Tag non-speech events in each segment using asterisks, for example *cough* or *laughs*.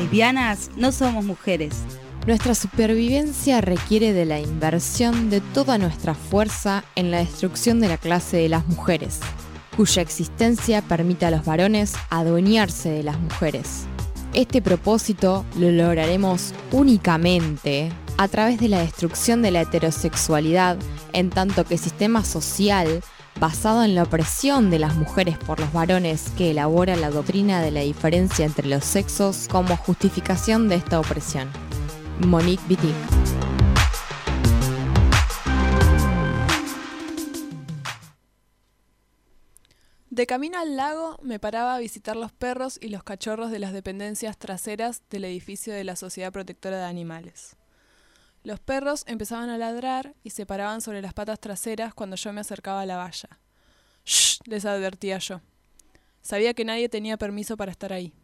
lesbianas no somos mujeres. Nuestra supervivencia requiere de la inversión de toda nuestra fuerza en la destrucción de la clase de las mujeres, cuya existencia permite a los varones adueñarse de las mujeres. Este propósito lo lograremos únicamente a través de la destrucción de la heterosexualidad en tanto que sistema social basado en la opresión de las mujeres por los varones que elabora la doctrina de la diferencia entre los sexos como justificación de esta opresión. Monique Wittig. De camino al lago me paraba a visitar los perros y los cachorros de las dependencias traseras del edificio de la Sociedad Protectora de Animales. Los perros empezaban a ladrar y se paraban sobre las patas traseras cuando yo me acercaba a la valla. ¡Shh! les advertía yo. Sabía que nadie tenía permiso para estar ahí.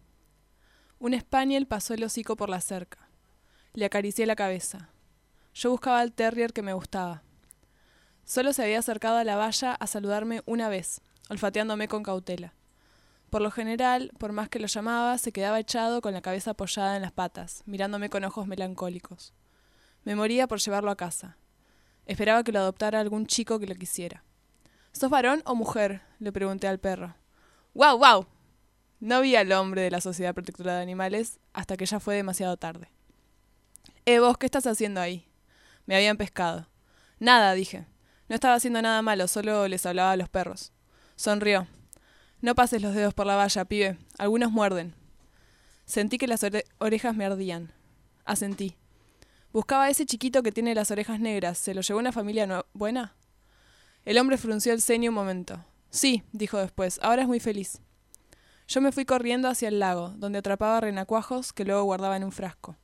Un spaniel pasó el hocico por la cerca. Le acaricié la cabeza. Yo buscaba al terrier que me gustaba. Solo se había acercado a la valla a saludarme una vez, olfateándome con cautela. Por lo general, por más que lo llamaba, se quedaba echado con la cabeza apoyada en las patas, mirándome con ojos melancólicos. Me moría por llevarlo a casa. Esperaba que lo adoptara algún chico que lo quisiera. ¿Sos varón o mujer? le pregunté al perro. ¡Guau, guau! No vi al hombre de la Sociedad Protectora de Animales hasta que ya fue demasiado tarde. Eh, vos, ¿qué estás haciendo ahí? Me habían pescado. Nada, dije. No estaba haciendo nada malo, solo les hablaba a los perros. Sonrió. No pases los dedos por la valla, pibe. Algunos muerden. Sentí que las orejas me ardían. Asentí. Buscaba a ese chiquito que tiene las orejas negras. ¿Se lo llevó una familia buena? El hombre frunció el ceño un momento. Sí, dijo después, ahora es muy feliz. Yo me fui corriendo hacia el lago, donde atrapaba renacuajos que luego guardaba en un frasco.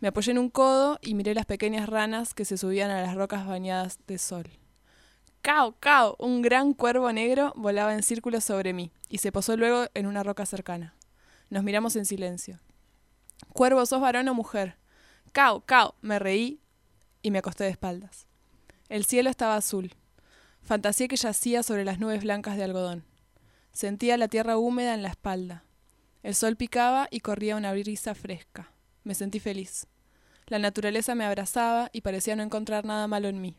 Me apoyé en un codo y miré las pequeñas ranas que se subían a las rocas bañadas de sol. ¡Cao, cao! Un gran cuervo negro volaba en círculo sobre mí y se posó luego en una roca cercana. Nos miramos en silencio. Cuervo, ¿sos varón o mujer? ¡Cao, cao! Me reí y me acosté de espaldas. El cielo estaba azul. Fantaseé que yacía sobre las nubes blancas de algodón. Sentía la tierra húmeda en la espalda. El sol picaba y corría una brisa fresca. Me sentí feliz. La naturaleza me abrazaba y parecía no encontrar nada malo en mí.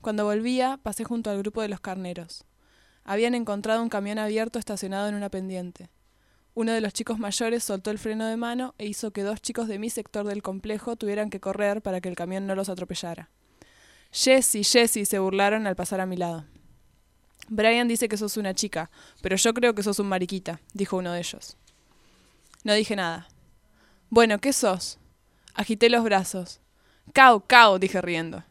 Cuando volvía, pasé junto al grupo de los carneros. Habían encontrado un camión abierto estacionado en una pendiente. Uno de los chicos mayores soltó el freno de mano e hizo que dos chicos de mi sector del complejo tuvieran que correr para que el camión no los atropellara. Jessie, Jessie, se burlaron al pasar a mi lado. Brian dice que sos una chica, pero yo creo que sos un mariquita, dijo uno de ellos. No dije nada. Bueno, ¿qué sos? Agité los brazos. Cao, cao, dije riendo.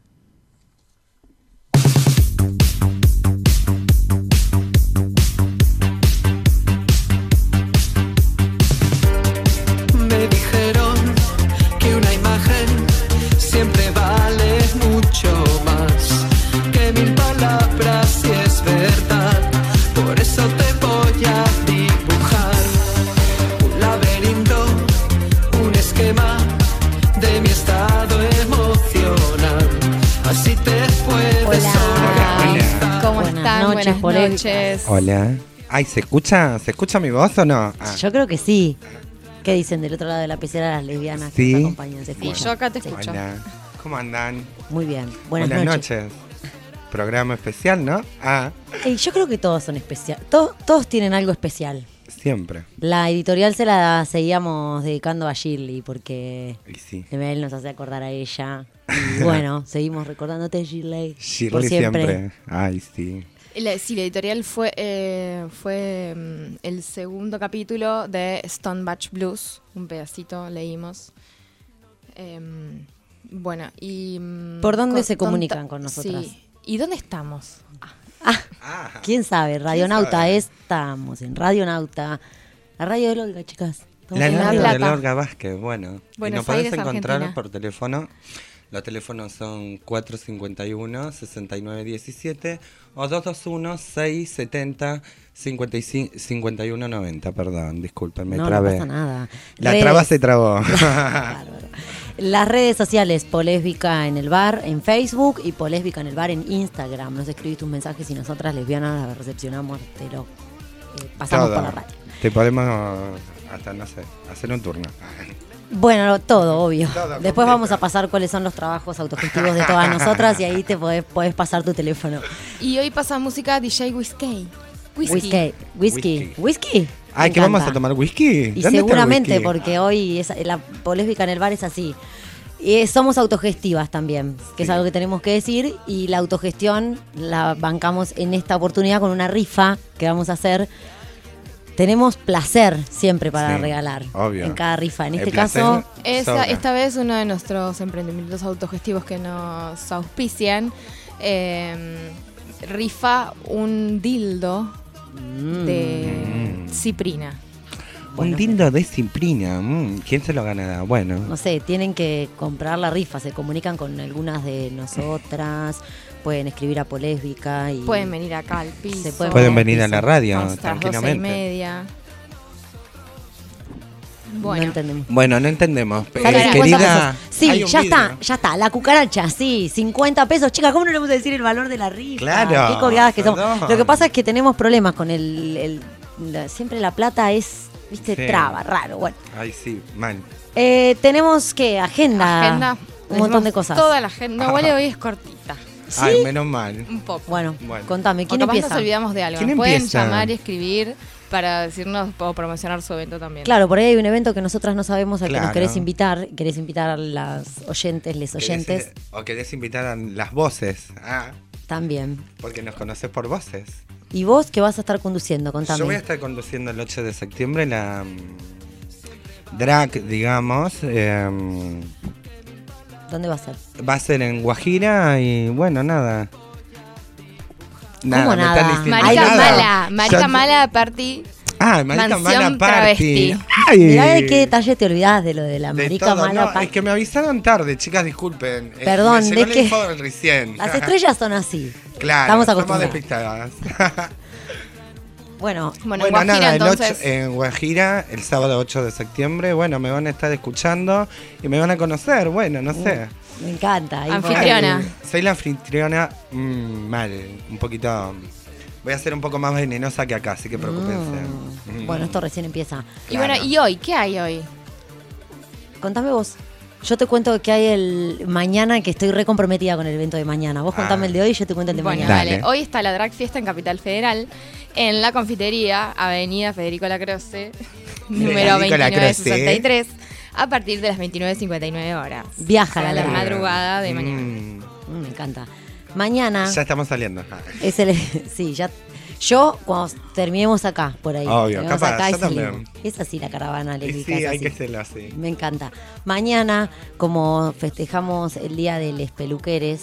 Buenas noches. Hola. Ay, ¿se escucha? ¿Se escucha mi voz o no? Ah. Yo creo que sí. ¿Qué dicen del otro lado de la pecera las lesbianas que nos acompañan? y yo acá te escucho. Hola. ¿Cómo andan? Muy bien. Buenas, noches. Programa especial, ¿no? Ah. yo creo que todos son especiales. todos tienen algo especial. Siempre. La editorial se la seguíamos dedicando a Shirley porque sí. él nos hace acordar a ella. Y bueno, *laughs* seguimos recordándote, Shirley. Shirley siempre. Ay, sí. sí, la editorial fue, eh, fue mm, el segundo capítulo de Stone Batch Blues. Un pedacito leímos. Em, bueno, y. Mm, ¿Por dónde se comunican con nosotros? Sí. ¿Y dónde estamos? Ah, ah, ¿Quién sabe? Radionauta, estamos en Radionauta. La radio de Olga, chicas. La radio de Olga Vázquez, bueno. y nos podés encontrar por teléfono. Los teléfonos son 451-6917 o 221-670-5190. Perdón, disculpen, me no, trabé. No pasa nada. La traba se trabó. *laughs* Las redes sociales, Polésbica en el bar en Facebook y Polésbica en el bar en Instagram. Nos escribís tus mensajes y nosotras lesbianas las recepcionamos, te lo eh, pasamos por la radio. Te podemos hasta, no sé, hacer un turno. Bueno, todo, obvio. Después vamos a pasar cuáles son los trabajos autogestivos de todas nosotras y ahí te podés, pasar tu teléfono. Y hoy pasa música DJ Whiskey. Whisky. Whisky. Whisky. Ay, ¿qué vamos a tomar whisky? Y seguramente, porque hoy la polémica en el bar es así. Y somos autogestivas también, que es algo que tenemos que decir. Y la autogestión la bancamos en esta oportunidad con una rifa que vamos a hacer tenemos placer siempre para regalar en cada rifa. En este caso, esta vez uno de nuestros emprendimientos autogestivos que nos auspician em, rifa un dildo de mm. Ciprina. un dildo de Ciprina. Mm, ¿Quién se lo ganará? Bueno. No sé, tienen que comprar la rifa. Se comunican con algunas de nosotras *laughs* pueden escribir a Polésbica y pueden venir acá al piso. pueden, venir a la radio tranquilamente. y media. Bueno. No entendemos. Bueno, no entendemos. Eh, querida, sí, ya está, ya está. La cucaracha, sí, 50 pesos. Chicas, ¿cómo no le vamos a decir el valor de la rifa? Claro. Qué colgadas que somos. Lo que pasa es que tenemos problemas con el. siempre la plata es, viste, traba, raro. Bueno. Ay, sí, mal. Eh, tenemos que agenda. Agenda. Un montón de cosas. Toda la agenda. No, huele hoy es cortita. Ay, menos mal. Un poco. Bueno, contame, ¿quién o empieza? nos olvidamos de algo. Pueden llamar y escribir para decirnos o promocionar su evento también. Claro, por ahí hay un evento que nosotras no sabemos al que nos querés invitar. Querés invitar a las oyentes, les oyentes. o querés invitar a las voces. Ah. También. Porque nos conoces por voces. ¿Y vos qué vas a estar conduciendo? Contame. Yo voy a estar conduciendo el 8 de septiembre la mm, drag, digamos. Eh, ¿Dónde va a ser? Va a ser en Guajira y bueno, nada. Nada, ¿Cómo nada? Marica Mala, Marica Mala Party. Ah, Marica Mala Party. Ay. Mirá de qué detalle te olvidás de lo de la Marica Mala Party. Es que me avisaron tarde, chicas, disculpen. Eh, Perdón, de que recién. las estrellas son así. Claro, Estamos acostumbradas. *laughs* Bueno, bueno, bueno Guajira, entonces... en Guajira, el sábado 8 de septiembre, bueno, me van a estar escuchando y me van a conocer, bueno, no sé. Me encanta. Anfitriona. soy la anfitriona mm, mal, un poquito... Voy a ser un poco más venenosa que acá, así que preocupense. Mm. Bueno, esto recién empieza. Y bueno, ¿y hoy? ¿Qué hay hoy? Contame vos. Yo te cuento que hay el mañana que estoy recomprometida con el evento de mañana. Vos contame ah. el de hoy y yo te cuento el de mañana. Dale. Hoy está la Drag Fiesta en Capital Federal en la confitería Avenida Federico Lacroce, número 2963, a partir de las 29.59 horas. Viaja a la, madrugada de mañana. Mm. Mm, me encanta. Mañana. Ya estamos saliendo. Es el, *laughs* sí, ya. Yo, cuando terminemos acá, por ahí. Obvio, capaz, acá Es así la caravana. Sí, hay que hacerlo así. Me encanta. Mañana, como festejamos el Día de los Peluqueres,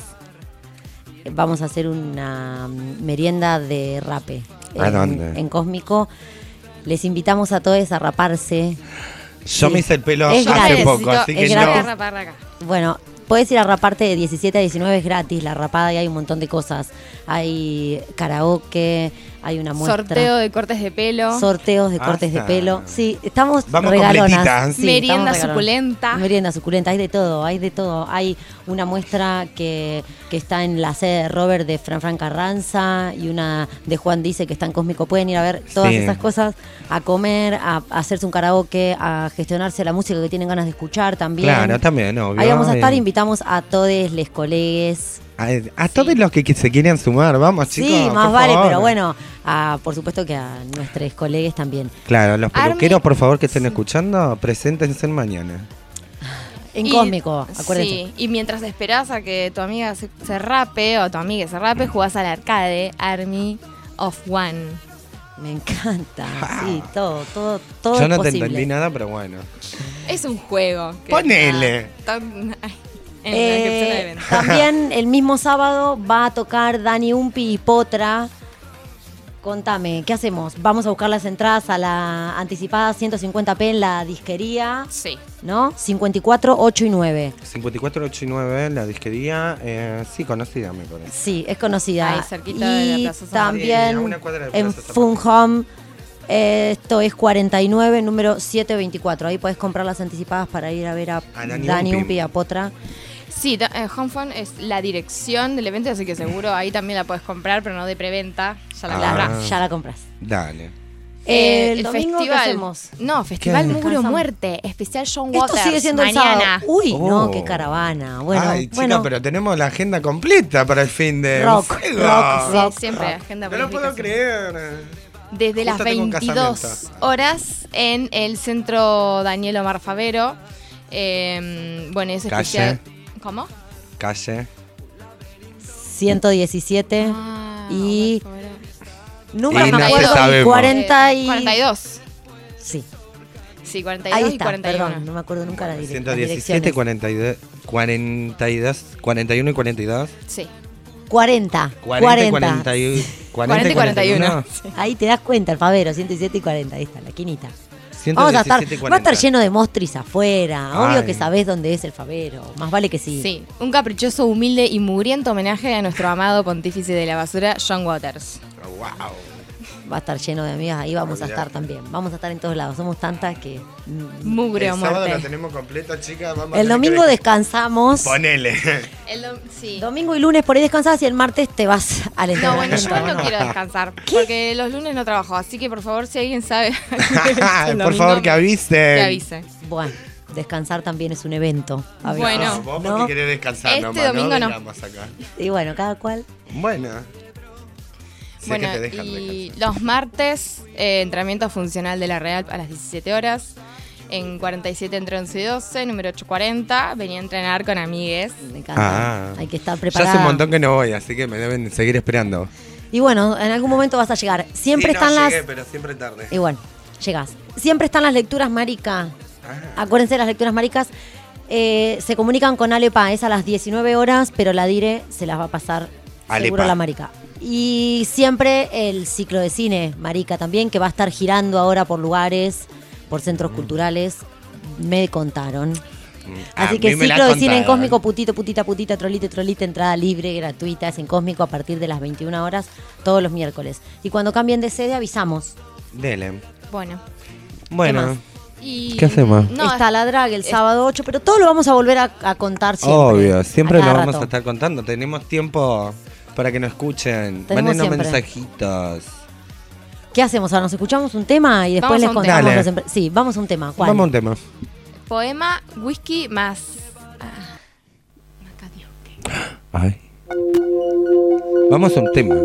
vamos a hacer una merienda de rape. ¿A en, dónde? En Cósmico. Les invitamos a todos a raparse. Yo me hice el pelo hace poco, así que no. Bueno, puedes ir a raparte de 17 a 19, es gratis la rapada y hay un montón de cosas. Hay karaoke, hay una muestra. Sorteo de cortes de pelo. Sorteos de cortes de pelo. Sí, estamos Vamos regalonas. Merienda suculenta. Merienda suculenta, hay de todo, hay de todo. Hay una muestra que, que está en la sede de Robert de Fran Fran Carranza y una de Juan Dice que está en Cósmico. Pueden ir a ver todas esas cosas, a comer, a, hacerse un karaoke, a gestionarse la música que tienen ganas de escuchar también. Claro, también, obvio. Ahí vamos a estar, invitamos a todos les colegues a, todos los que, se quieren sumar, vamos chicos. Sí, más vale, pero bueno, por supuesto que a nuestros colegas también. Claro, los peluqueros, por favor, que estén escuchando, preséntense mañana. En cósmico, acuérdense. Sí, y mientras esperás a que tu amiga se, rape o tu amiga se rape, jugás al arcade Army of One. Me encanta, sí, todo, todo, todo. Yo no te entendí nada, pero bueno. Es un juego. Ponele. Eh, también *laughs* el mismo sábado va a tocar Dani Umpi y Potra. Contame, ¿qué hacemos? Vamos a buscar las entradas a la anticipada 150p en la disquería. Sí. ¿No? 54, 8 y 9. 54, 8 y 9, la disquería. Eh, sí, conocida, me parece. Sí, es conocida. Ahí, cerquita de la Plaza También en Fun Home. Esto es 49, número 724. Ahí podés comprar las anticipadas para ir a ver a, Dani Umpi y a Potra. Sí, eh, HomeFun es la dirección del evento, así que seguro ahí también la puedes comprar, pero no de preventa. Ya la, ah. ya la compras. Dale. Eh, el, domingo festival. ¿qué hacemos? No, Festival Mugre Muerte, especial John Waters. Esto sigue siendo mañana. Uy, no, qué oh. caravana. Bueno, Ay, chica, pero tenemos la agenda completa para el fin de rock. Rock, rock, sí, siempre agenda completa. No lo puedo creer. Desde las 22 horas en el centro Daniel Omar Favero. Eh, bueno, es especial. ¿Cómo? Calle. 117 ah, y número no 40 y 42. Sí. Sí, 42 Ahí está, y 41. Perdón, no me acuerdo nunca la dirección. 117, 42, 42, 41 y 42. Sí. 40. 40, 40, 40, y 40 y 41. Ahí te das cuenta, el Favero, 117 y 40. Ahí está, la quinita. Vamos a estar, va a estar lleno de mostris afuera. Obvio que sabés dónde es el Favero. Más vale que sí. Sí, un caprichoso, humilde y mugriento homenaje a nuestro amado pontífice de la basura, John Waters. wow va a estar lleno de amigas, ahí vamos a estar también. Vamos a estar en todos lados, somos tantas que... Mugre o muerte. la tenemos completa, chicas. el domingo descansamos. Ponele. *laughs* El sí. Domingo y lunes por ahí descansás y el martes te vas al entrenamiento. No, bueno, yo no quiero descansar, porque los lunes no trabajo, así que por favor, si alguien sabe... *laughs* *laughs* por favor, que avise. Que avise. Bueno descansar también es un evento. Bueno, vos porque querés descansar este domingo no. Y bueno, cada cual. Bueno bueno, y los martes, eh, entrenamiento funcional de la Real a las 17 horas. En 47 entre 11 y 12, número 840. Venía a entrenar con amigues. Me encanta. Ah. Hay que estar preparado. Ya hace un montón que no voy, así que me deben seguir esperando. Y bueno, en algún momento vas a llegar. Siempre están no, las. Llegué, pero siempre tarde. Y bueno, llegas. Siempre están las lecturas marica. Ah. Acuérdense de las lecturas maricas. Eh, se comunican con Alepa, es a las 19 horas, pero la Dire se las va a pasar seguro la marica. Y siempre el ciclo de cine, Marica, también, que va a estar girando ahora por lugares, por centros mm. culturales, me contaron. Mm. Así que ciclo de cine en Cósmico, putito, putita, putita, trolite, trolite, entrada libre, gratuita, es en Cósmico a partir de las 21 horas, todos los miércoles. Y cuando cambien de sede avisamos. Dele. Bueno. Bueno. ¿Qué, hacemos? Está la drag el sábado 8, pero todo lo vamos a volver a, contar siempre. Obvio, siempre lo vamos a estar contando. Tenemos tiempo para que nos escuchen. Mándenos mensajitos. ¿Qué hacemos ahora? ¿Nos escuchamos un tema y después les contamos los Sí, vamos a un tema. ¿Cuál? Vamos a un tema. Poema, whisky más. Ah, Ay. Vamos a un tema.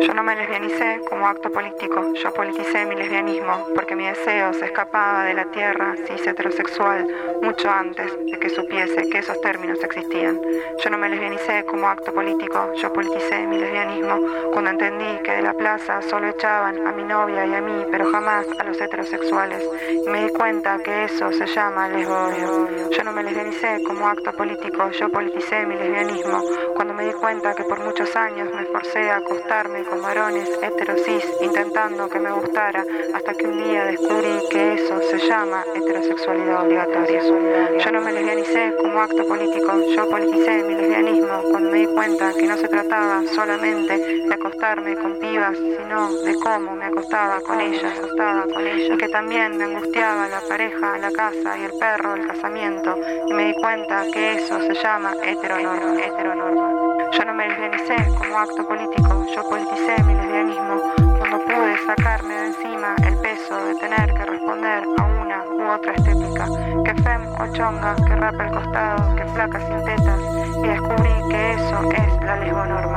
Yo no me lesbianicé como acto político, yo politicé mi lesbianismo porque mi deseo se escapaba de la tierra cis heterosexual mucho antes de que supiese que esos términos existían. Yo no me lesbianicé como acto político, yo politicé mi lesbianismo cuando entendí que de la plaza solo echaban a mi novia y a mí, pero jamás a los heterosexuales. Y me di cuenta que eso se llama lesbodio. Yo no me lesbianicé como acto político, yo politicé mi lesbianismo cuando me di cuenta que por muchos años me esforcé a acostarme con varones heterosis intentando que me gustara hasta que un día descubrí que eso se llama heterosexualidad obligatoria. Yo no me lesbianicé como acto político, yo politicé mi lesbianismo cuando me di cuenta que no se trataba solamente de acostarme con pibas, sino de cómo me acostaba con ellas, acostaba con ellas, que también me angustiaba la pareja, la casa y el perro, el casamiento, y me di cuenta que eso se llama heteronorma, heteronorma. Yo no me lesbianicé como acto político, yo politicé mi lesbianismo cuando pude sacarme de encima el peso de tener que responder a una u otra estética, que fem o chonga, que rapa el costado, que flaca sin tetas, y descubrí que eso es la lesbonorma.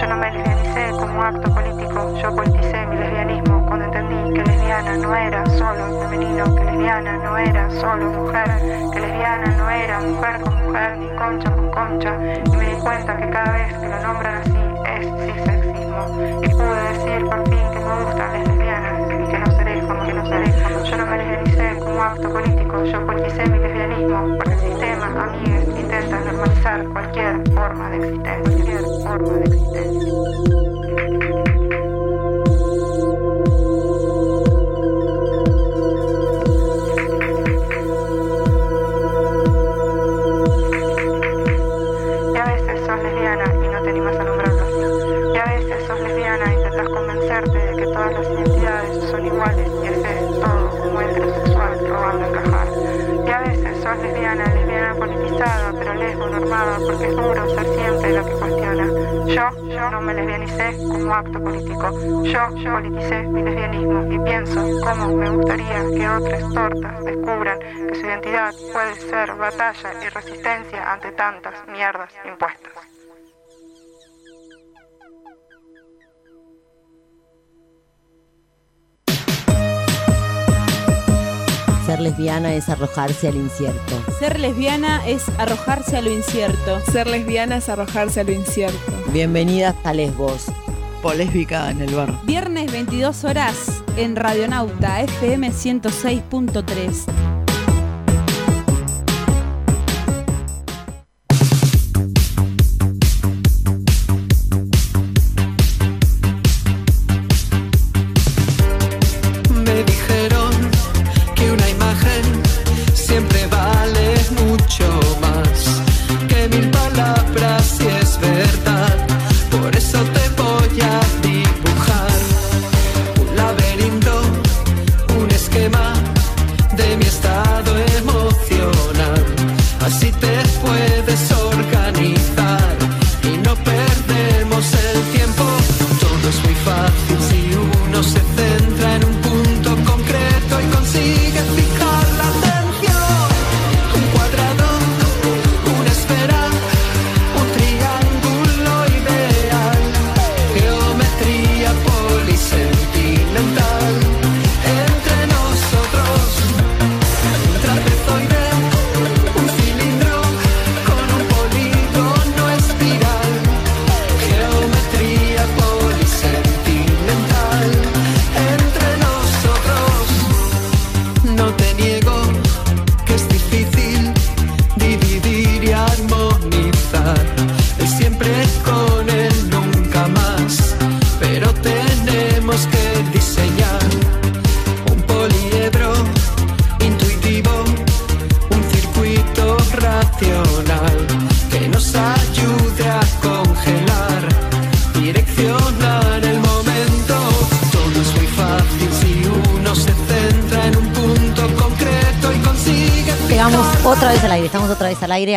Yo no me lesbianicé como acto político, yo politicé mi lesbianismo entendí que lesbiana no era solo femenino, que lesbiana no era solo mujer, que lesbiana no era mujer con mujer ni concha con concha, y me di cuenta que cada vez que lo nombran así es cisexismo. Y pude decir por fin que me gustan las lesbianas y que no seré como que no seré. Yo no me lesbianicé como acto político, yo politicé mi lesbianismo porque el sistema, amigues, intenta normalizar cualquier forma de existencia, cualquier forma de existencia. Normada, porque es duro ser siempre lo que cuestiona. Yo, yo no me lesbianicé como acto político. Yo politicé mi lesbianismo y pienso cómo me gustaría que otras tortas descubran que su identidad puede ser batalla y resistencia ante tantas mierdas impuestas. Ser lesbiana es arrojarse al incierto. Ser lesbiana es arrojarse a lo incierto. Ser lesbiana es arrojarse a lo incierto. Bienvenidas a Lesbos. Polésbica en el bar. Viernes 22 horas en Radionauta FM 106.3.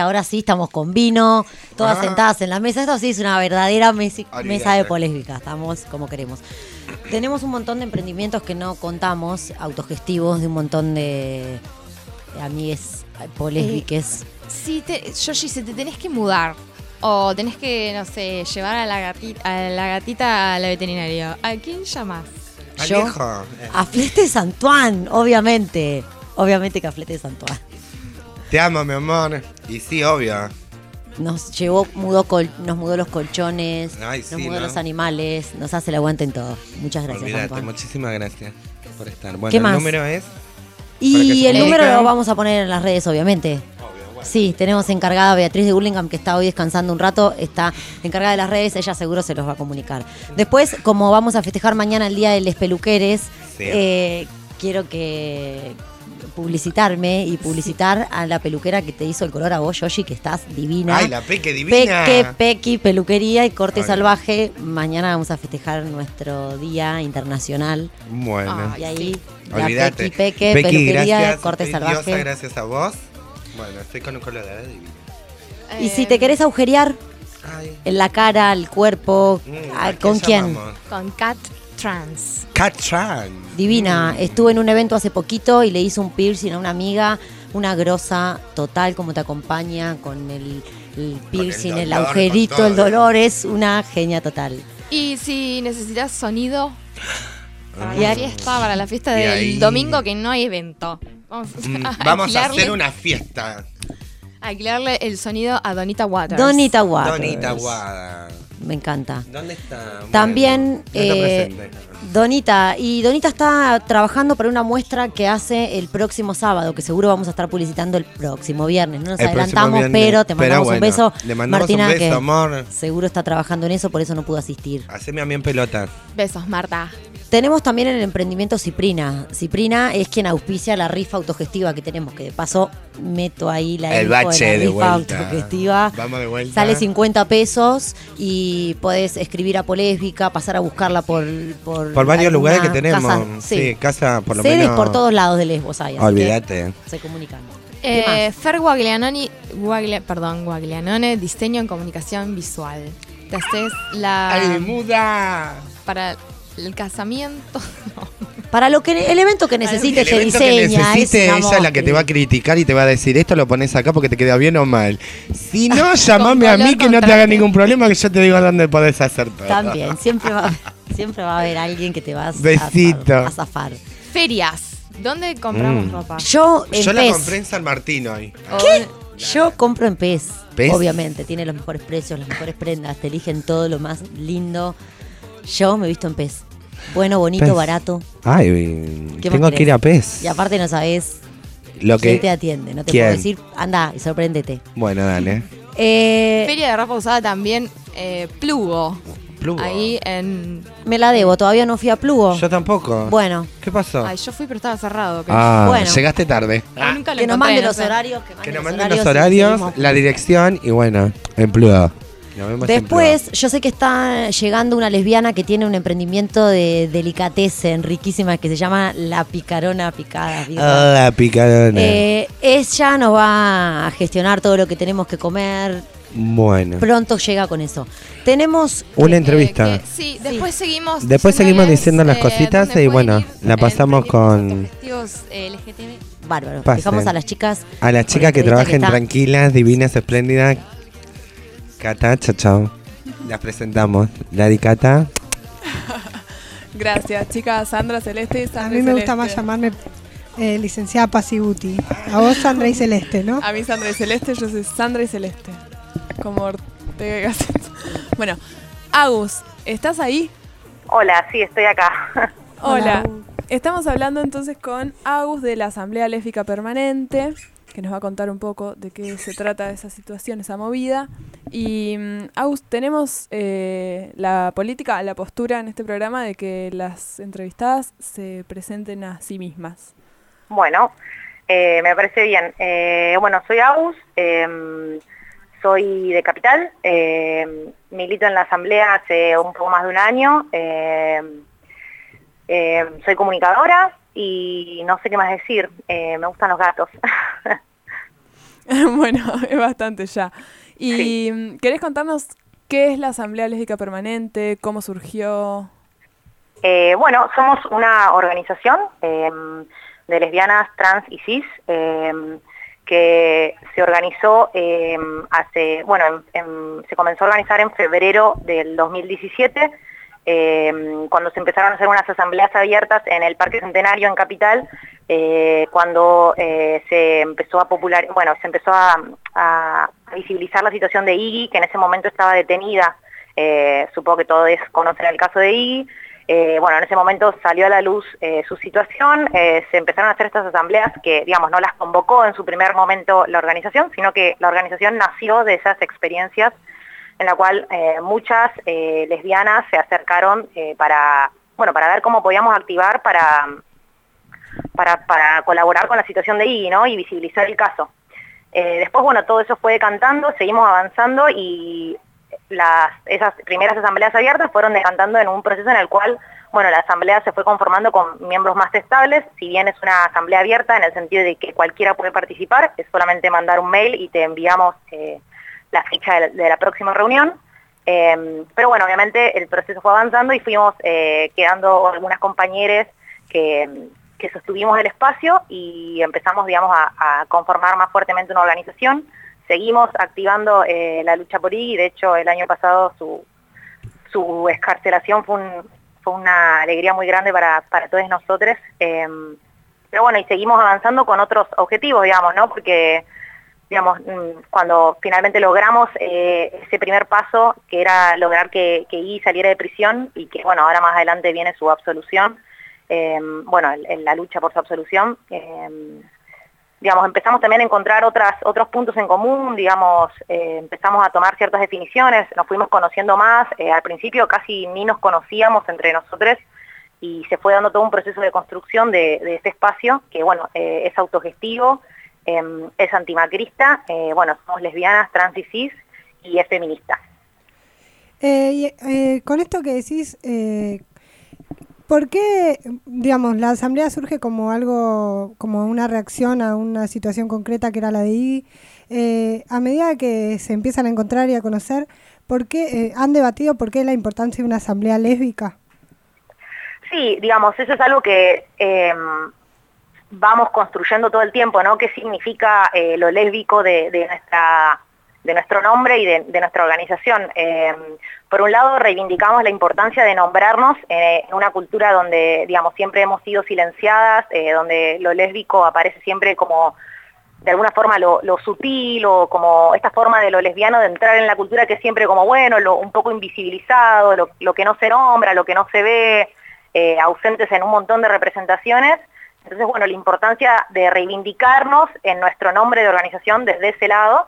ahora sí estamos con vino, todas ah. sentadas en la mesa. Esto sí es una verdadera mesa de polésbica, estamos como queremos. Tenemos un montón de emprendimientos que no contamos, autogestivos, de un montón de, amigues polésbiques. Eh, sí, te, Yoshi, si te tenés que mudar o tenés que, no sé, llevar a la gatita a la, gatita a la veterinaria, ¿a quién llamas? Yo, a Flete Santuán, obviamente. Obviamente que a Flete Santuán. Te amo, mi amor. Y sí, obvio. Nos llevó, mudó nos mudó los colchones, nos mudó los animales, nos hace el aguante en todo. Muchas gracias. Olvídate, muchísimas gracias por estar. Bueno, el número es. Y el número lo vamos a poner en las redes, obviamente. Sí, tenemos encargada Beatriz de Burlingame, que está hoy descansando un rato, está encargada de las redes, ella seguro se los va a comunicar. Después, como vamos a festejar mañana el Día de los Peluqueres, eh, quiero que, publicitarme y publicitar a la peluquera que te hizo el color a vos, Yoshi, que estás divina. Ay, la Peque divina. Peque, Pequi, peluquería y corte salvaje. Mañana vamos a festejar nuestro día internacional. Bueno. y ahí, la Pequi, Peque, peluquería, corte salvaje. gracias a vos. Bueno, estoy con un color de divina. Y si te querés agujerear en la cara, el cuerpo, mm, ¿con quién? Con Cat Trans. Cat Trans. Divina. Estuve en un evento hace poquito y le hizo un piercing a una amiga, una grosa total como te acompaña con el, piercing, el, agujerito, el dolor. Es una genia total. Y si necesitas sonido para la fiesta, para la fiesta del domingo que no hay evento. Vamos, mm, *laughs* vamos a hacer una fiesta. Alquilarle el sonido a Donita Waters. Donita Waters. Donita Waters me encanta. ¿Dónde está? También eh, Donita, y Donita está trabajando para una muestra que hace el próximo sábado, que seguro vamos a estar publicitando el próximo viernes. No nos adelantamos, pero te mandamos un beso. Martina, que seguro está trabajando en eso, por eso no pudo asistir. Haceme a mí en pelota. Besos, Marta. Tenemos también el emprendimiento Ciprina. Ciprina es quien auspicia la rifa autogestiva que tenemos, que de paso meto ahí la, el bache de, la rifa autogestiva. Vamos de vuelta. Sale 50 pesos y podés escribir a Polésbica, pasar a buscarla por... Por, varios lugares que tenemos. sí. casa por lo Sedes por todos lados de Lesbos hay. Olvídate. Se comunican. Eh, Fer Guaglianoni, perdón, Guaglianone, diseño en comunicación visual. te haces la... ¡Ay, muda! Para el casamiento. *laughs* Para lo que el evento que necesites te diseña. ella es la que te va a criticar y te va a decir esto lo pones acá porque te queda bien o mal. Si no, *laughs* llamame a mí que no te haga ningún problema que yo te digo dónde podés hacer todo. También, siempre va, siempre va a haber alguien que te va a, Besito. zafar. Ferias. ¿Dónde compramos mm. ropa? Yo en Yo la compré en San Martín hoy. ¿Qué? Yo compro en PES. Obviamente, tiene los mejores precios, las mejores prendas, te eligen todo lo más lindo. Yo me he visto en PES. Bueno, bonito, barato. Ay, tengo que ir a PES. Y aparte no sabes lo quién te atiende. No te puedo decir, anda y sorpréndete. Bueno, dale. Eh, Feria de ropa usada también, eh, Plugo. Plugo. Ahí en. Me la debo, todavía no fui a Plugo. Yo tampoco. Bueno. ¿Qué pasó? Ay, yo fui, pero estaba cerrado. Ah, bueno. llegaste tarde. que nos manden los horarios. Que, nos manden los horarios, la dirección y bueno, en Plugo. Después, yo sé que está llegando una lesbiana que tiene un emprendimiento de delicatessen riquísima que se llama La Picarona Picada. la Picarona. Eh, ella nos va a gestionar todo lo que tenemos que comer. Bueno. Pronto llega con eso. Tenemos una entrevista. sí, después seguimos. Después seguimos diciendo las eh, cositas y bueno, la pasamos con. Bárbaro. Dejamos a las chicas. A las chicas que trabajen tranquilas, divinas, espléndidas, Cata, chao, chao. Las presentamos. Ladi Cata. *laughs* Gracias, chicas. Sandra Celeste y Sandra A mí me gusta más llamarme eh, licenciada Pasiguti. A vos Sandra y Celeste, ¿no? A mí Sandra y Celeste, yo soy Sandra y Celeste. Como Ortega *laughs* Bueno, Agus, ¿estás ahí? Hola, sí, estoy acá. Hola. Estamos hablando entonces con Agus de la Asamblea Léfica Permanente que nos va a contar un poco de qué se trata esa situación, esa movida. Y, mm, Aus, tenemos eh, la política, la postura en este programa de que las entrevistadas se presenten a sí mismas. Bueno, eh, me parece bien. Eh, bueno, soy Aus, em, soy de Capital, em, milito en la Asamblea hace un poco más de un año, em, soy comunicadora, y no sé qué más decir, eh, me gustan los gatos. *laughs* bueno, *laughs* es bastante ya. ¿Y mm, querés contarnos qué es la Asamblea Lésbica Permanente, cómo surgió? Eh, bueno, somos una organización em, de lesbianas, trans y cis em, que se organizó em, hace, bueno, se comenzó a organizar en febrero del 2017 eh, cuando se empezaron a hacer unas asambleas abiertas en el Parque Centenario en Capital, eh, cuando eh, se empezó a popular, bueno, se empezó a, visibilizar la situación de Iggy, que en ese momento estaba detenida, supongo que todos conocen el caso de Iggy, bueno, en ese momento salió a la luz su situación, se empezaron a hacer estas asambleas que, digamos, no las convocó en su primer momento la organización, sino que la organización nació de esas experiencias en la cual eh, muchas eh, lesbianas se acercaron eh, para, bueno, para ver cómo podíamos activar para, para, colaborar con la situación de I ¿no? y visibilizar el caso. después, bueno, todo eso fue decantando, seguimos avanzando y las, esas primeras asambleas abiertas fueron decantando en un proceso en el cual, bueno, la asamblea se fue conformando con miembros más estables, si bien es una asamblea abierta en el sentido de que cualquiera puede participar, es solamente mandar un mail y te enviamos la fecha de la, próxima reunión. Em, pero bueno, obviamente el proceso fue avanzando y fuimos eh, quedando algunas compañeras que, sostuvimos el espacio y empezamos, digamos, a, conformar más fuertemente una organización. Seguimos activando eh, la lucha por I, de hecho el año pasado su, su escarcelación fue, fue una alegría muy grande para, para todos nosotros. Em, pero bueno, y seguimos avanzando con otros objetivos, digamos, ¿no? Porque digamos, mm, cuando finalmente logramos eh, ese primer paso, que era lograr que, que saliera de prisión y que, bueno, ahora más adelante viene su absolución, em, bueno, en, la lucha por su absolución, em, digamos, empezamos también a encontrar otras, otros puntos en común, digamos, eh, empezamos a tomar ciertas definiciones, nos fuimos conociendo más, eh, al principio casi ni nos conocíamos entre nosotros y se fue dando todo un proceso de construcción de, de este espacio, que bueno, es autogestivo, Em, es antimacrista, eh, bueno, somos lesbianas, trans y cis, y es feminista. Eh, eh, con esto que decís, ¿por qué, digamos, la asamblea surge como algo, como una reacción a una situación concreta que era la de I? a medida que se empiezan a encontrar y a conocer, ¿Por qué eh, han debatido por qué la importancia de una asamblea lésbica? Sí, digamos, eso es algo que eh, vamos construyendo todo el tiempo, ¿no? ¿Qué significa eh, lo lésbico de, nuestra, de nuestro nombre y de, nuestra organización? Eh, por un lado, reivindicamos la importancia de nombrarnos eh, en una cultura donde, digamos, siempre hemos sido silenciadas, eh, donde lo lésbico aparece siempre como de alguna forma lo, sutil o como esta forma de lo lesbiano de entrar en la cultura que es siempre como bueno, un poco invisibilizado, lo, lo, que no se nombra, lo que no se ve, eh, ausentes en un montón de representaciones. Entonces, bueno, la importancia de reivindicarnos en nuestro nombre de organización desde ese lado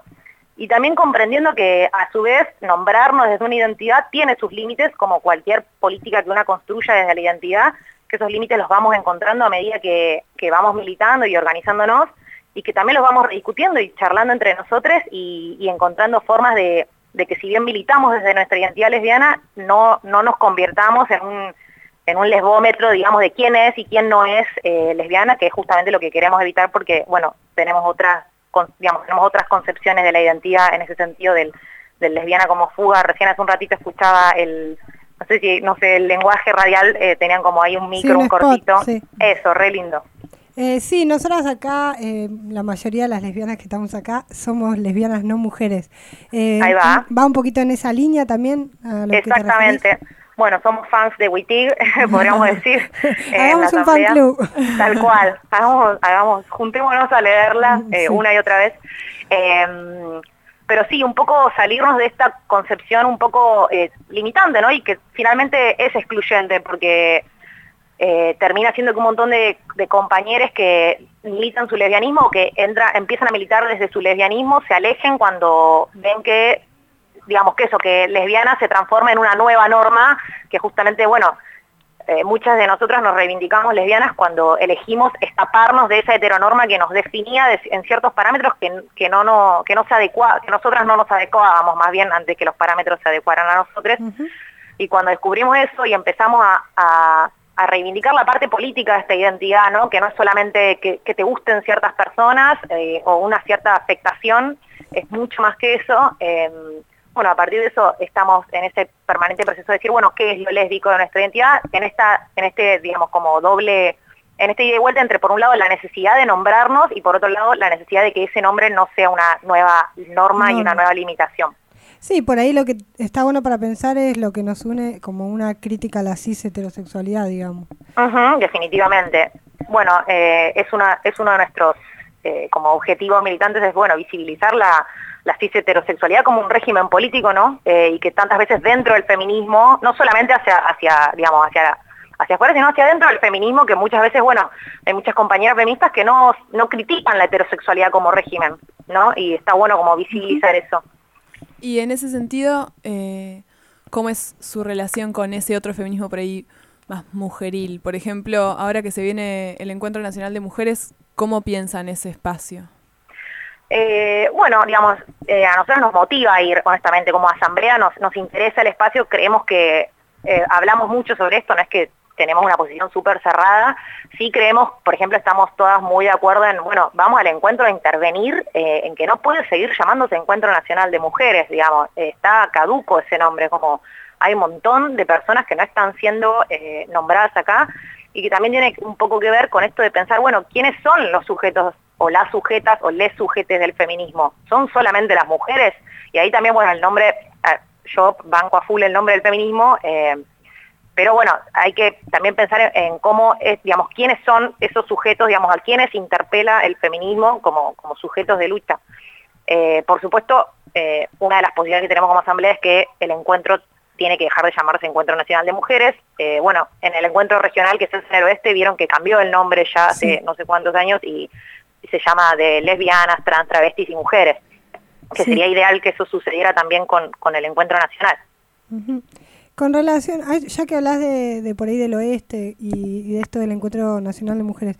y también comprendiendo que a su vez nombrarnos desde una identidad tiene sus límites como cualquier política que una construya desde la identidad, que esos límites los vamos encontrando a medida que, que vamos militando y organizándonos y que también los vamos discutiendo y charlando entre nosotros y, encontrando formas de, de, que si bien militamos desde nuestra identidad lesbiana, no, no nos convirtamos en un, en un lesbómetro, digamos, de quién es y quién no es eh, lesbiana, que es justamente lo que queremos evitar porque, bueno, tenemos otras, con, digamos, tenemos otras concepciones de la identidad en ese sentido del, del lesbiana como fuga. Recién hace un ratito escuchaba el, no sé si, no sé, el lenguaje radial, eh, tenían como ahí un micro, sí, un, un spot, cortito. Sí. Eso, re lindo. Eh, sí, nosotras acá, eh, la mayoría de las lesbianas que estamos acá, somos lesbianas no mujeres. Eh, Ahí va. Va un poquito en esa línea también. A lo Exactamente. Que bueno, somos fans de Wittig, *laughs* podríamos decir. *laughs* hagamos un fan club. Tal cual. Hagamos, hagamos, juntémonos a leerla sí. eh, una y otra vez. Eh, pero sí, un poco salirnos de esta concepción un poco eh, limitante, ¿no? Y que finalmente es excluyente, porque eh, termina siendo que un montón de, de, compañeros que militan su lesbianismo o que entra, empiezan a militar desde su lesbianismo se alejen cuando ven que, digamos que eso, que lesbiana se transforma en una nueva norma que justamente, bueno, eh, muchas de nosotras nos reivindicamos lesbianas cuando elegimos escaparnos de esa heteronorma que nos definía de, en ciertos parámetros que, que, no, no, que no se adecua, que nosotras no nos adecuábamos más bien antes que los parámetros se adecuaran a nosotros. Uh -huh. Y cuando descubrimos eso y empezamos a, a a reivindicar la parte política de esta identidad, ¿no? que no es solamente que, que te gusten ciertas personas eh, o una cierta afectación, es mucho más que eso. Eh, bueno, a partir de eso estamos en ese permanente proceso de decir, bueno, ¿qué es lo lésbico de nuestra identidad? En, esta, en este, digamos, como doble, en este ida y vuelta entre, por un lado, la necesidad de nombrarnos y, por otro lado, la necesidad de que ese nombre no sea una nueva norma no, y una nueva limitación. Sí, por ahí lo que está bueno para pensar es lo que nos une como una crítica a la cis heterosexualidad, digamos. Uh -huh, definitivamente. Bueno, eh, es, una, es uno de nuestros eh, como objetivos militantes, es bueno, visibilizar la, la cis heterosexualidad como un régimen político, ¿no? Eh, y que tantas veces dentro del feminismo, no solamente hacia, hacia digamos, hacia hacia afuera, sino hacia adentro del feminismo, que muchas veces, bueno, hay muchas compañeras feministas que no, no critican la heterosexualidad como régimen, ¿no? Y está bueno como visibilizar eso. Y en ese sentido, eh, ¿cómo es su relación con ese otro feminismo por ahí más mujeril? Por ejemplo, ahora que se viene el Encuentro Nacional de Mujeres, ¿cómo piensan ese espacio? Eh, bueno, digamos, eh, a nosotros nos motiva ir, honestamente, como asamblea, nos, interesa el espacio, creemos que eh, hablamos mucho sobre esto, no es que tenemos una posición súper cerrada, sí creemos, por ejemplo, estamos todas muy de acuerdo en, bueno, vamos al encuentro a intervenir, en que no puede seguir llamándose Encuentro Nacional de Mujeres, digamos, está caduco ese nombre, como hay un montón de personas que no están siendo nombradas acá, y que también tiene un poco que ver con esto de pensar, bueno, ¿quiénes son los sujetos o las sujetas o les sujetes del feminismo? ¿Son solamente las mujeres? Y ahí también, bueno, el nombre, yo banco a full el nombre del feminismo, pero bueno, hay que también pensar en, en, cómo es, digamos, quiénes son esos sujetos, digamos, a quienes interpela el feminismo como, como sujetos de lucha. Eh, por supuesto, eh, una de las posibilidades que tenemos como asamblea es que el encuentro tiene que dejar de llamarse Encuentro Nacional de Mujeres. Eh, bueno, en el encuentro regional que es en el oeste vieron que cambió el nombre ya hace sí. no sé cuántos años y, y, se llama de lesbianas, trans, travestis y mujeres. Que sí. sería ideal que eso sucediera también con, con el encuentro nacional. Uh -huh. Con relación, ya que hablas de, de, por ahí del oeste y, y, de esto del Encuentro Nacional de Mujeres,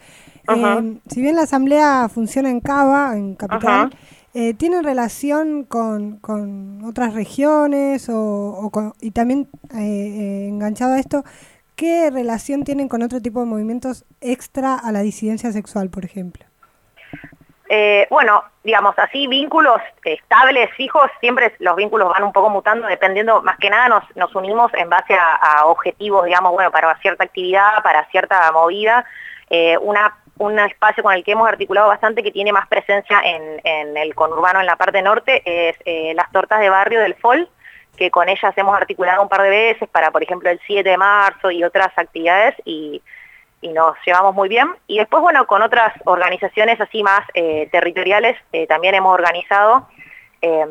uh -huh. eh, si bien la asamblea funciona en Cava, en Capital, uh -huh. eh, ¿tiene relación con, con, otras regiones o, o con, y también eh, eh, enganchado a esto, qué relación tienen con otro tipo de movimientos extra a la disidencia sexual, por ejemplo? Eh, bueno, digamos así, vínculos estables, fijos, siempre los vínculos van un poco mutando dependiendo, más que nada nos, unimos en base a, objetivos, digamos, bueno, para cierta actividad, para cierta movida. Eh, un espacio con el que hemos articulado bastante que tiene más presencia en, el conurbano en la parte norte es eh, las tortas de barrio del FOL, que con ellas hemos articulado un par de veces para, por ejemplo, el 7 de marzo y otras actividades y nos llevamos muy bien. Y después, bueno, con otras organizaciones así más eh, territoriales eh, también hemos organizado em,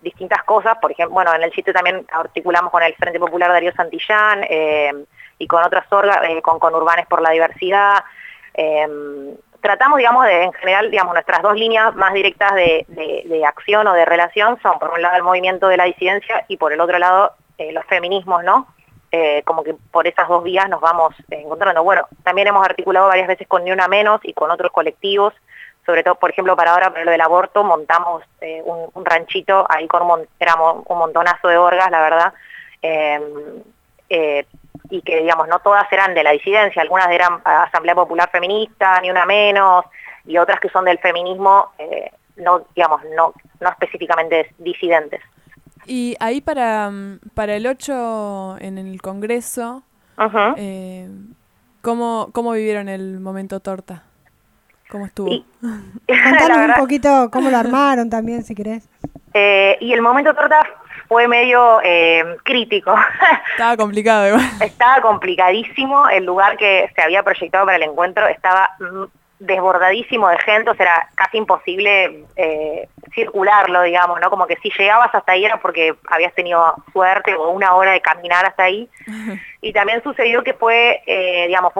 distintas cosas. Por ejemplo, bueno, en el sitio también articulamos con el Frente Popular Darío Santillán em, y con otras orgas, eh, con Conurbanes por la Diversidad. Em, tratamos, digamos, de, en general, digamos, nuestras dos líneas más directas de, de, acción o de relación son, por un lado, el movimiento de la disidencia y por el otro lado, los feminismos, ¿no? Eh, como que por esas dos vías nos vamos encontrando. Bueno, también hemos articulado varias veces con Ni Una Menos y con otros colectivos, sobre todo, por ejemplo, para ahora, para lo del aborto, montamos eh, un, ranchito, ahí con un, éramos un montonazo de orgas, la verdad, em, eh, y que, digamos, no todas eran de la disidencia, algunas eran Asamblea Popular Feminista, Ni Una Menos, y otras que son del feminismo, no, digamos, no, no específicamente disidentes. Y ahí para, mm, para el 8 en el Congreso, eh, ¿cómo, ¿cómo vivieron el momento torta? ¿Cómo estuvo? *laughs* Contanos un poquito cómo lo armaron también, si querés. Eh, y el momento torta fue medio eh, crítico. *laughs* Estaba complicado igual. Estaba complicadísimo. El lugar que se había proyectado para el encuentro estaba desbordadísimo de gente, o sea, era casi imposible eh, circularlo, digamos, ¿no? Como que si llegabas hasta ahí era porque habías tenido suerte o una hora de caminar hasta ahí. *laughs* Y también sucedió que fue, eh, digamos,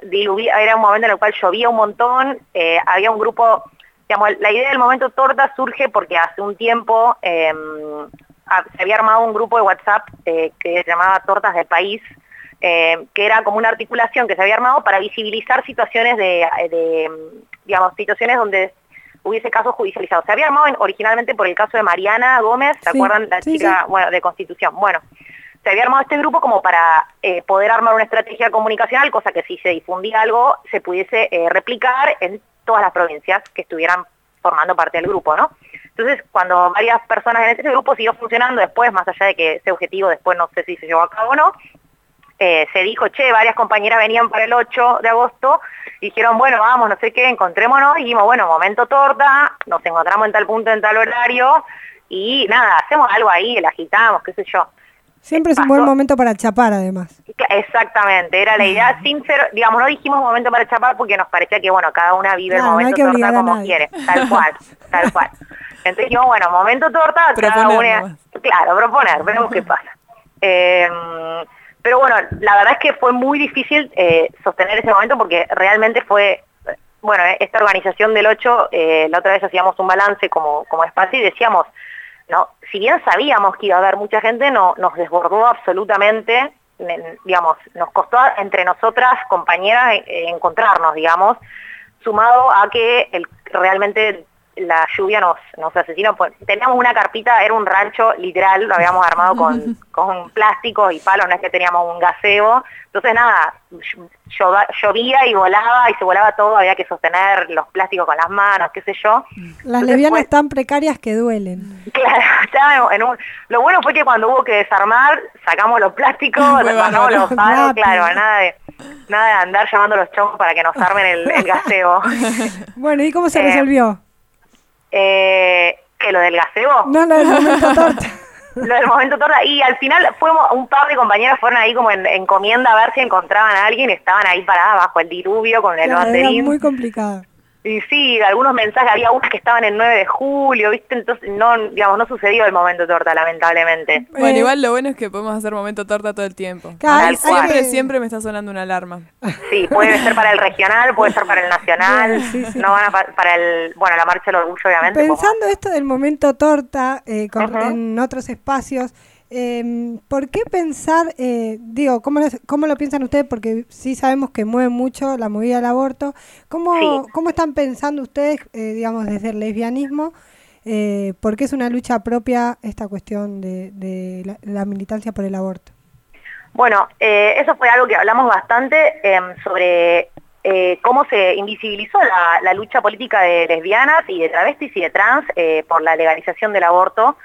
era un momento en el cual llovía un montón, eh, había un grupo, digamos, la idea del momento torta surge porque hace un tiempo em, se había armado un grupo de WhatsApp que se llamaba Tortas del País, eh, que era como una articulación que se había armado para visibilizar situaciones de, digamos, situaciones donde hubiese casos judicializados. Se había armado originalmente por el caso de Mariana Gómez, ¿se acuerdan? La chica Bueno, de Constitución. Bueno, se había armado este grupo como para eh, poder armar una estrategia comunicacional, cosa que si se difundía algo se pudiese eh, replicar en todas las provincias que estuvieran formando parte del grupo, ¿no? Entonces, cuando varias personas en ese grupo siguió funcionando después, más allá de que ese objetivo después no sé si se llevó a cabo o no, eh, se dijo, che, varias compañeras venían para el 8 de agosto, dijeron, bueno, vamos, no sé qué, encontrémonos, y dijimos, bueno, momento torta, nos encontramos en tal punto, en tal horario, y nada, hacemos algo ahí, la agitamos, qué sé yo. Siempre es un buen momento para chapar, además. Exactamente, era la idea, sin ser, digamos, no dijimos momento para chapar porque nos parecía que, bueno, cada una vive el momento torta como quiere, tal cual, tal cual. Entonces dijimos, bueno, momento torta, cada una, claro, proponer, veremos qué pasa. Eh, pero bueno, la verdad es que fue muy difícil eh, sostener ese momento porque realmente fue, bueno, esta organización del 8, eh, la otra vez hacíamos un balance como, como espacio y decíamos, no, si bien sabíamos que iba a haber mucha gente, no, nos desbordó absolutamente, digamos, nos costó entre nosotras, compañeras, eh, encontrarnos, digamos, sumado a que el, realmente la lluvia nos, nos asesinó. Pues, teníamos una carpita, era un rancho literal, lo habíamos armado con, *laughs* con plástico y palos, no es que teníamos un gaseo. Entonces nada, llovía y volaba y se volaba todo, había que sostener los plásticos con las manos, qué sé yo. Las levianas tan precarias que duelen. Claro, *laughs* en un, lo bueno fue que cuando hubo que desarmar, sacamos los plásticos, *laughs* desarmamos los palos, claro, nada de, nada de andar llamando a los chongos para que nos armen el, gaseo. bueno, ¿y cómo se resolvió? Eh, ¿Que lo del gaseo? No, lo del momento torta. *laughs* lo del momento torta. Y al final fuimos, un par de compañeras fueron ahí como en encomienda a ver si encontraban a alguien, estaban ahí paradas bajo el diluvio con el claro, Era muy complicado. Y sí, algunos mensajes, había unos que estaban el 9 de julio, ¿viste? Entonces, no, digamos, no sucedió el momento torta, lamentablemente. Bueno, eh, igual lo bueno es que podemos hacer momento torta todo el tiempo. siempre, siempre me está sonando una alarma. Sí, puede ser para el regional, puede ser para el nacional, no van a para el, bueno, la marcha del orgullo, obviamente. Pensando esto del momento torta eh, en otros espacios, eh, ¿Por qué pensar, eh, digo, ¿cómo, ¿cómo, lo piensan ustedes? Porque sí sabemos que mueve mucho la movida del aborto. ¿Cómo, ¿cómo están pensando ustedes, eh, digamos, desde el lesbianismo? Eh, ¿Por qué es una lucha propia esta cuestión de, la, militancia por el aborto? Bueno, eh, eso fue algo que hablamos bastante em, sobre eh, cómo se invisibilizó la, lucha política de lesbianas y de travestis y de trans por la legalización del aborto.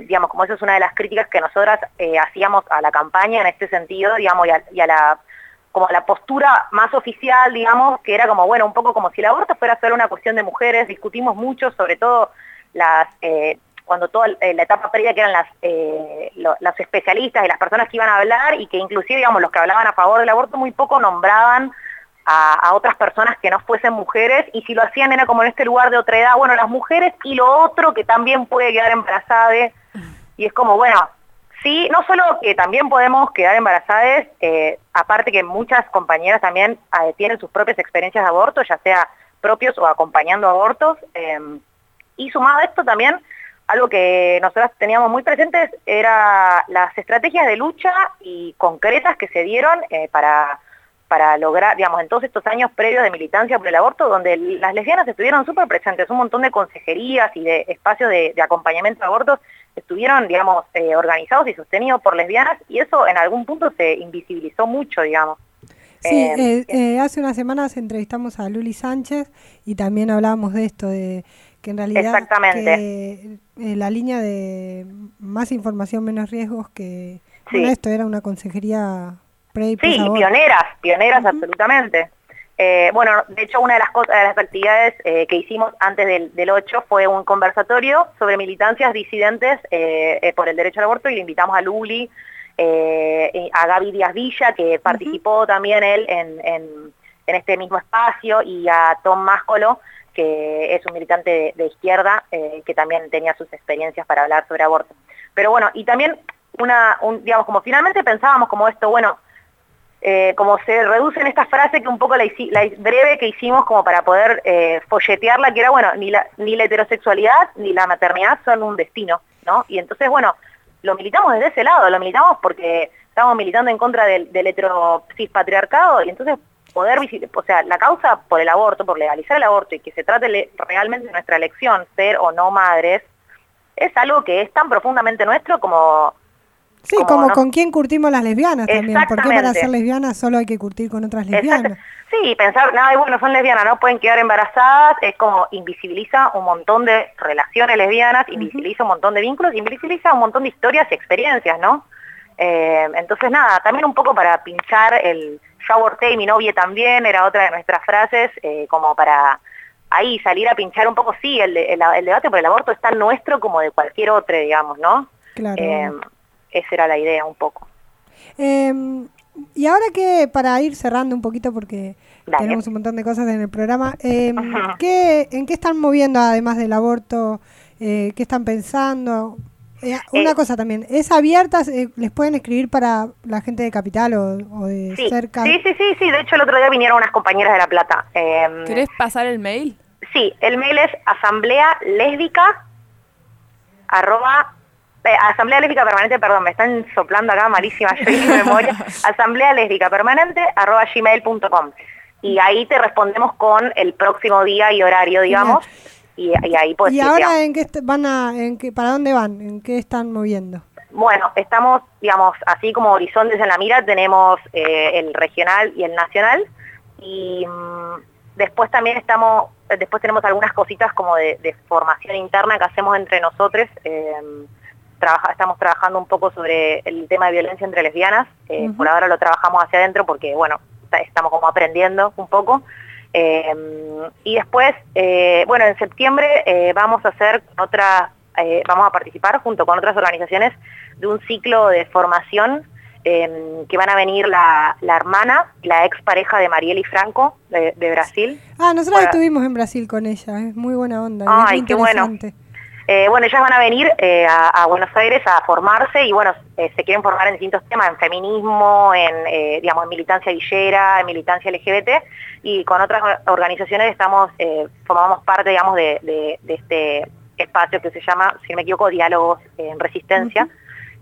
Digamos, como eso es una de las críticas que nosotras hacíamos a la campaña en este sentido, digamos, y a, la como la postura más oficial, digamos, que era como, bueno, un poco como si el aborto fuera solo una cuestión de mujeres, discutimos mucho, sobre todo las, cuando toda la etapa previa que eran las, los especialistas y las personas que iban a hablar y que inclusive, digamos, los que hablaban a favor del aborto muy poco nombraban a, otras personas que no fuesen mujeres y si lo hacían era como en este lugar de otra edad, bueno, las mujeres y lo otro que también puede quedar embarazada y es como, bueno, sí, no solo que también podemos quedar embarazadas, eh, aparte que muchas compañeras también eh, tienen sus propias experiencias de aborto, ya sea propios o acompañando abortos, em, y sumado a esto también, algo que nosotros teníamos muy presentes era las estrategias de lucha y concretas que se dieron eh, para para lograr, digamos, en todos estos años previos de militancia por el aborto, donde las lesbianas estuvieron súper presentes, un montón de consejerías y de espacios de, acompañamiento de abortos estuvieron, digamos, eh, organizados y sostenidos por lesbianas, y eso en algún punto se invisibilizó mucho, digamos. Sí, eh, eh, hace unas semanas entrevistamos a Luli Sánchez y también hablábamos de esto, de que en realidad Exactamente. la línea de más información, menos riesgos, que esto era una consejería sí, pioneras, pioneras absolutamente. Eh, bueno, de hecho una de las cosas, de las actividades eh, que hicimos antes del, 8 fue un conversatorio sobre militancias disidentes eh, por el derecho al aborto y le invitamos a Luli, a Gaby Díaz Villa, que participó también él en, este mismo espacio, y a Tom Máscolo, que es un militante de, izquierda, que también tenía sus experiencias para hablar sobre aborto. Pero bueno, y también una, digamos, como finalmente pensábamos como esto, bueno, eh, como se reduce en esta frase que un poco la, breve que hicimos como para poder eh, folletearla, que era, bueno, ni la, ni la heterosexualidad ni la maternidad son un destino, ¿no? Y entonces, bueno, lo militamos desde ese lado, lo militamos porque estamos militando en contra del, del patriarcado y entonces poder o sea, la causa por el aborto, por legalizar el aborto y que se trate realmente de nuestra elección, ser o no madres, es algo que es tan profundamente nuestro como Sí, como, con quién curtimos las lesbianas también. ¿Por qué para ser lesbianas solo hay que curtir con otras lesbianas? Sí, pensar, nada, bueno, son lesbianas, no pueden quedar embarazadas, es como invisibiliza un montón de relaciones lesbianas, invisibiliza un montón de vínculos, invisibiliza un montón de historias y experiencias, ¿no? Eh, entonces nada, también un poco para pinchar el aborté y mi novia también, era otra de nuestras frases, eh, como para ahí salir a pinchar un poco, sí, el, debate por el aborto es tan nuestro como de cualquier otro, digamos, ¿no? Claro. Eh, esa era la idea un poco. Em, y ahora que, para ir cerrando un poquito, porque tenemos un montón de cosas en el programa, *laughs* eh, ¿qué, ¿en qué están moviendo además del aborto? Eh, ¿Qué están pensando? Eh, una eh, cosa también, ¿es abierta? ¿Les pueden escribir para la gente de Capital o, de cerca? Sí, sí, sí, sí, de hecho el otro día vinieron unas compañeras de La Plata. Em, ¿Querés pasar el mail? Sí, el mail es asamblea lésbica arroba Asamblea Lésbica Permanente, perdón, me están soplando acá malísima yo mi memoria, *laughs* Asamblea Lésbica Permanente, arroba gmail.com. Y ahí te respondemos con el próximo día y horario, digamos, y, ahí pues... ¿Y ahora en qué van a, en qué, para dónde van? ¿En qué están moviendo? Bueno, estamos, digamos, así como horizontes en la mira, tenemos eh, el regional y el nacional, y mm, después también estamos, después tenemos algunas cositas como de, formación interna que hacemos entre nosotros, eh, estamos trabajando un poco sobre el tema de violencia entre lesbianas. Eh, por ahora lo trabajamos hacia adentro porque, bueno, estamos como aprendiendo un poco. Eh, y después, eh, bueno, en septiembre vamos a hacer otra, vamos a participar junto con otras organizaciones de un ciclo de formación que van a venir la, hermana, la ex pareja de Marieli Franco de, Brasil. Ah, nosotros estuvimos en Brasil con ella, es muy buena onda. Ay, qué bueno. Eh, bueno, ellas van a venir eh, a, Buenos Aires a formarse y bueno, eh, se quieren formar en distintos temas, en feminismo, en, digamos, en militancia villera, en militancia LGBT y con otras organizaciones estamos, formamos parte, digamos, de, este espacio que se llama, si no me equivoco, Diálogos en Resistencia.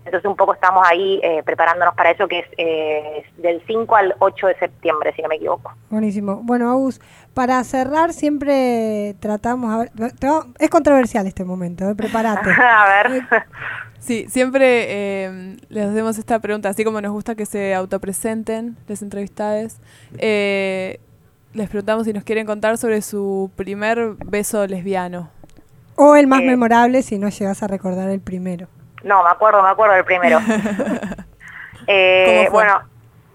Entonces un poco estamos ahí eh, preparándonos para eso que es eh, del 5 al 8 de septiembre, si no me equivoco. Buenísimo. Bueno, Agus, para cerrar siempre tratamos, a ver, es controversial este momento, ¿eh? prepárate. *laughs* a ver. Sí, siempre eh, les hacemos esta pregunta, así como nos gusta que se autopresenten las entrevistadas. Eh, les preguntamos si nos quieren contar sobre su primer beso lesbiano. O el más Eh. memorable si no llegas a recordar el primero. No, me acuerdo, me acuerdo del primero. *laughs* Eh, ¿Cómo fue? bueno,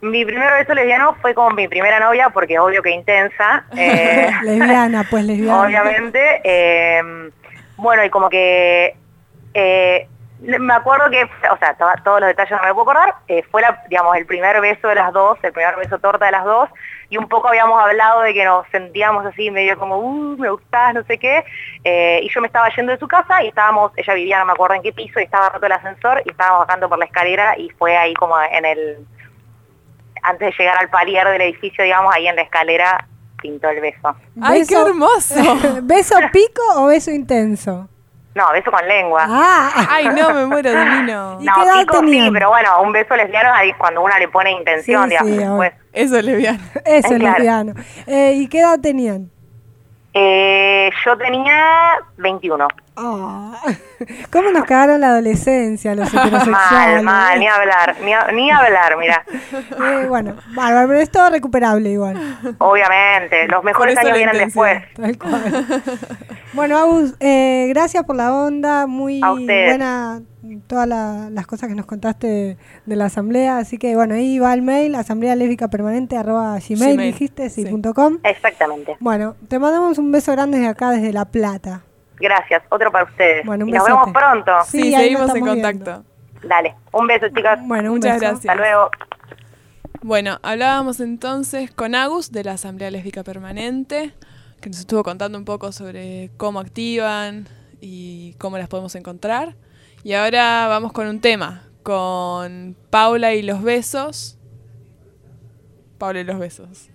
mi primer beso lesbiano fue con mi primera novia, porque obvio que intensa. *laughs* eh, *laughs* lesbiana, pues lesbiana. obviamente. eh, bueno, y como que eh, me acuerdo que, o sea, to- todos los detalles no me puedo acordar, fue la, digamos, el primer beso de las dos, el primer beso torta de las dos, y un poco habíamos hablado de que nos sentíamos así medio como, uh, me gustás, no sé qué, eh, y yo me estaba yendo de su casa y estábamos, ella vivía, no me acuerdo en qué piso, y estaba roto el ascensor, y estábamos bajando por la escalera, y fue ahí como en el, antes de llegar al palier del edificio, digamos, ahí en la escalera, pintó el beso. ¡Ay, qué hermoso! *laughs* ¿Beso pico o beso intenso? No, beso con lengua. Ah, ¡Ay, no, me muero, divino! ¿Y No, qué edad pico sí, pero bueno, un beso lesbiano ahí es cuando una le pone intención, Sí, digamos. sí, después. Eso es lesbiano. *laughs* eso es Claro. lesbiano. Eh, ¿Y qué edad tenían? Eh, yo tenía 21. *laughs* ¿Cómo nos cagaron la adolescencia los heterosexuales? Mal, mal, ni hablar, ni, a- ni hablar, mira. Eh, bueno, bárbaro, pero es todo recuperable igual. Obviamente, los mejores años vienen después. Tal cual. Bueno, Agus, eh, gracias por la onda, muy buena todas la- las cosas que nos contaste de, de la asamblea, así que bueno, ahí va el mail, asamblea lésbica permanente arroba gmail, Gmail, dijiste, sí, sí. punto com. Exactamente. Bueno, te mandamos un beso grande desde acá, desde La Plata. Gracias, otro para ustedes. Bueno, un y nos vemos pronto. Sí, seguimos en contacto. Dale, un beso, chicas. Bueno, un Muchas beso. gracias. Hasta luego. Bueno, hablábamos entonces con Agus de la Asamblea Lésbica Permanente, que nos estuvo contando un poco sobre cómo activan y cómo las podemos encontrar. Y ahora vamos con un tema, con Paula y los besos. Paula y los besos.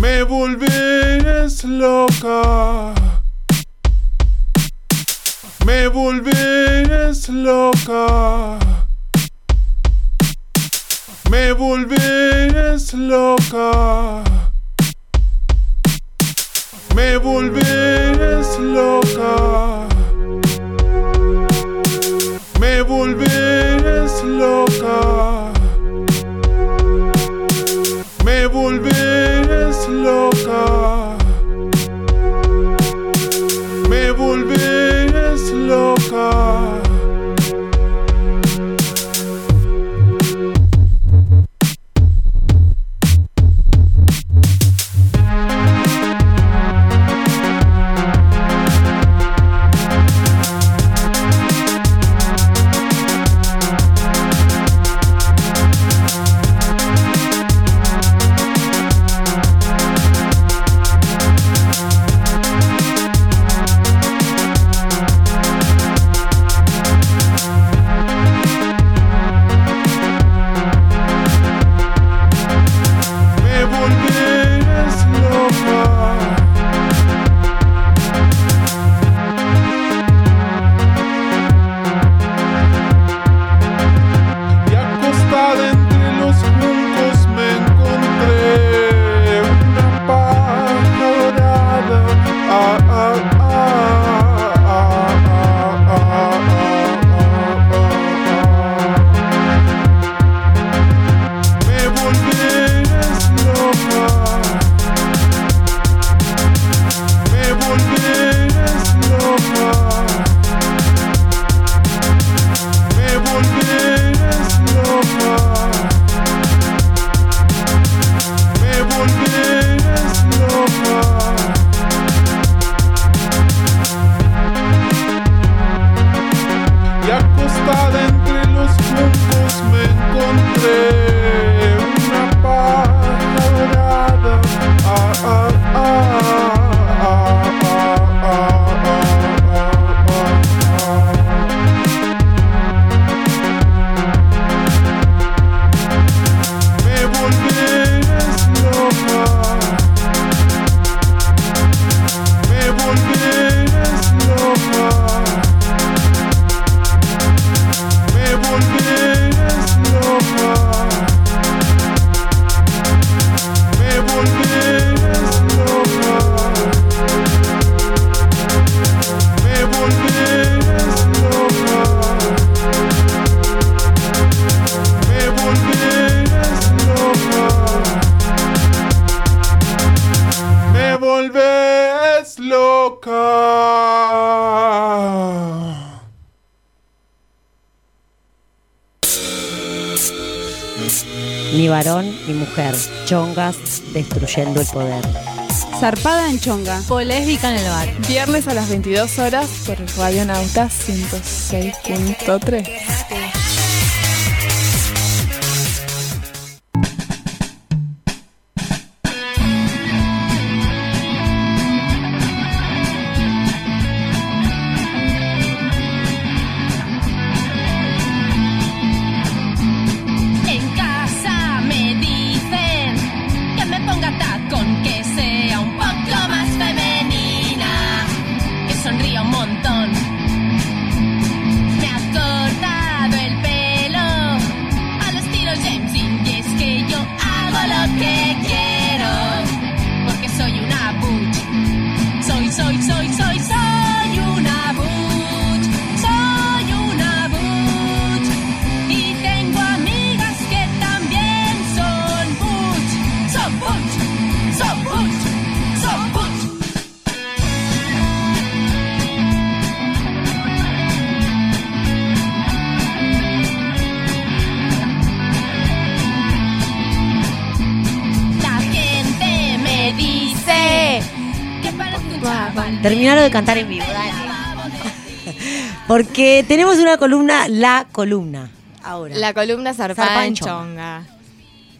Me volverás loca. Me volverás loca. Me volverás loca. Me volverás loca. Me volverás loca. Destruyendo el poder. Zarpada en chonga. Polésbica en el bar. Viernes a las 22 horas por Radio Nauta 106.3. Porque tenemos una columna, la columna. Ahora. La columna zarpada, Zarpada en en chonga. chonga.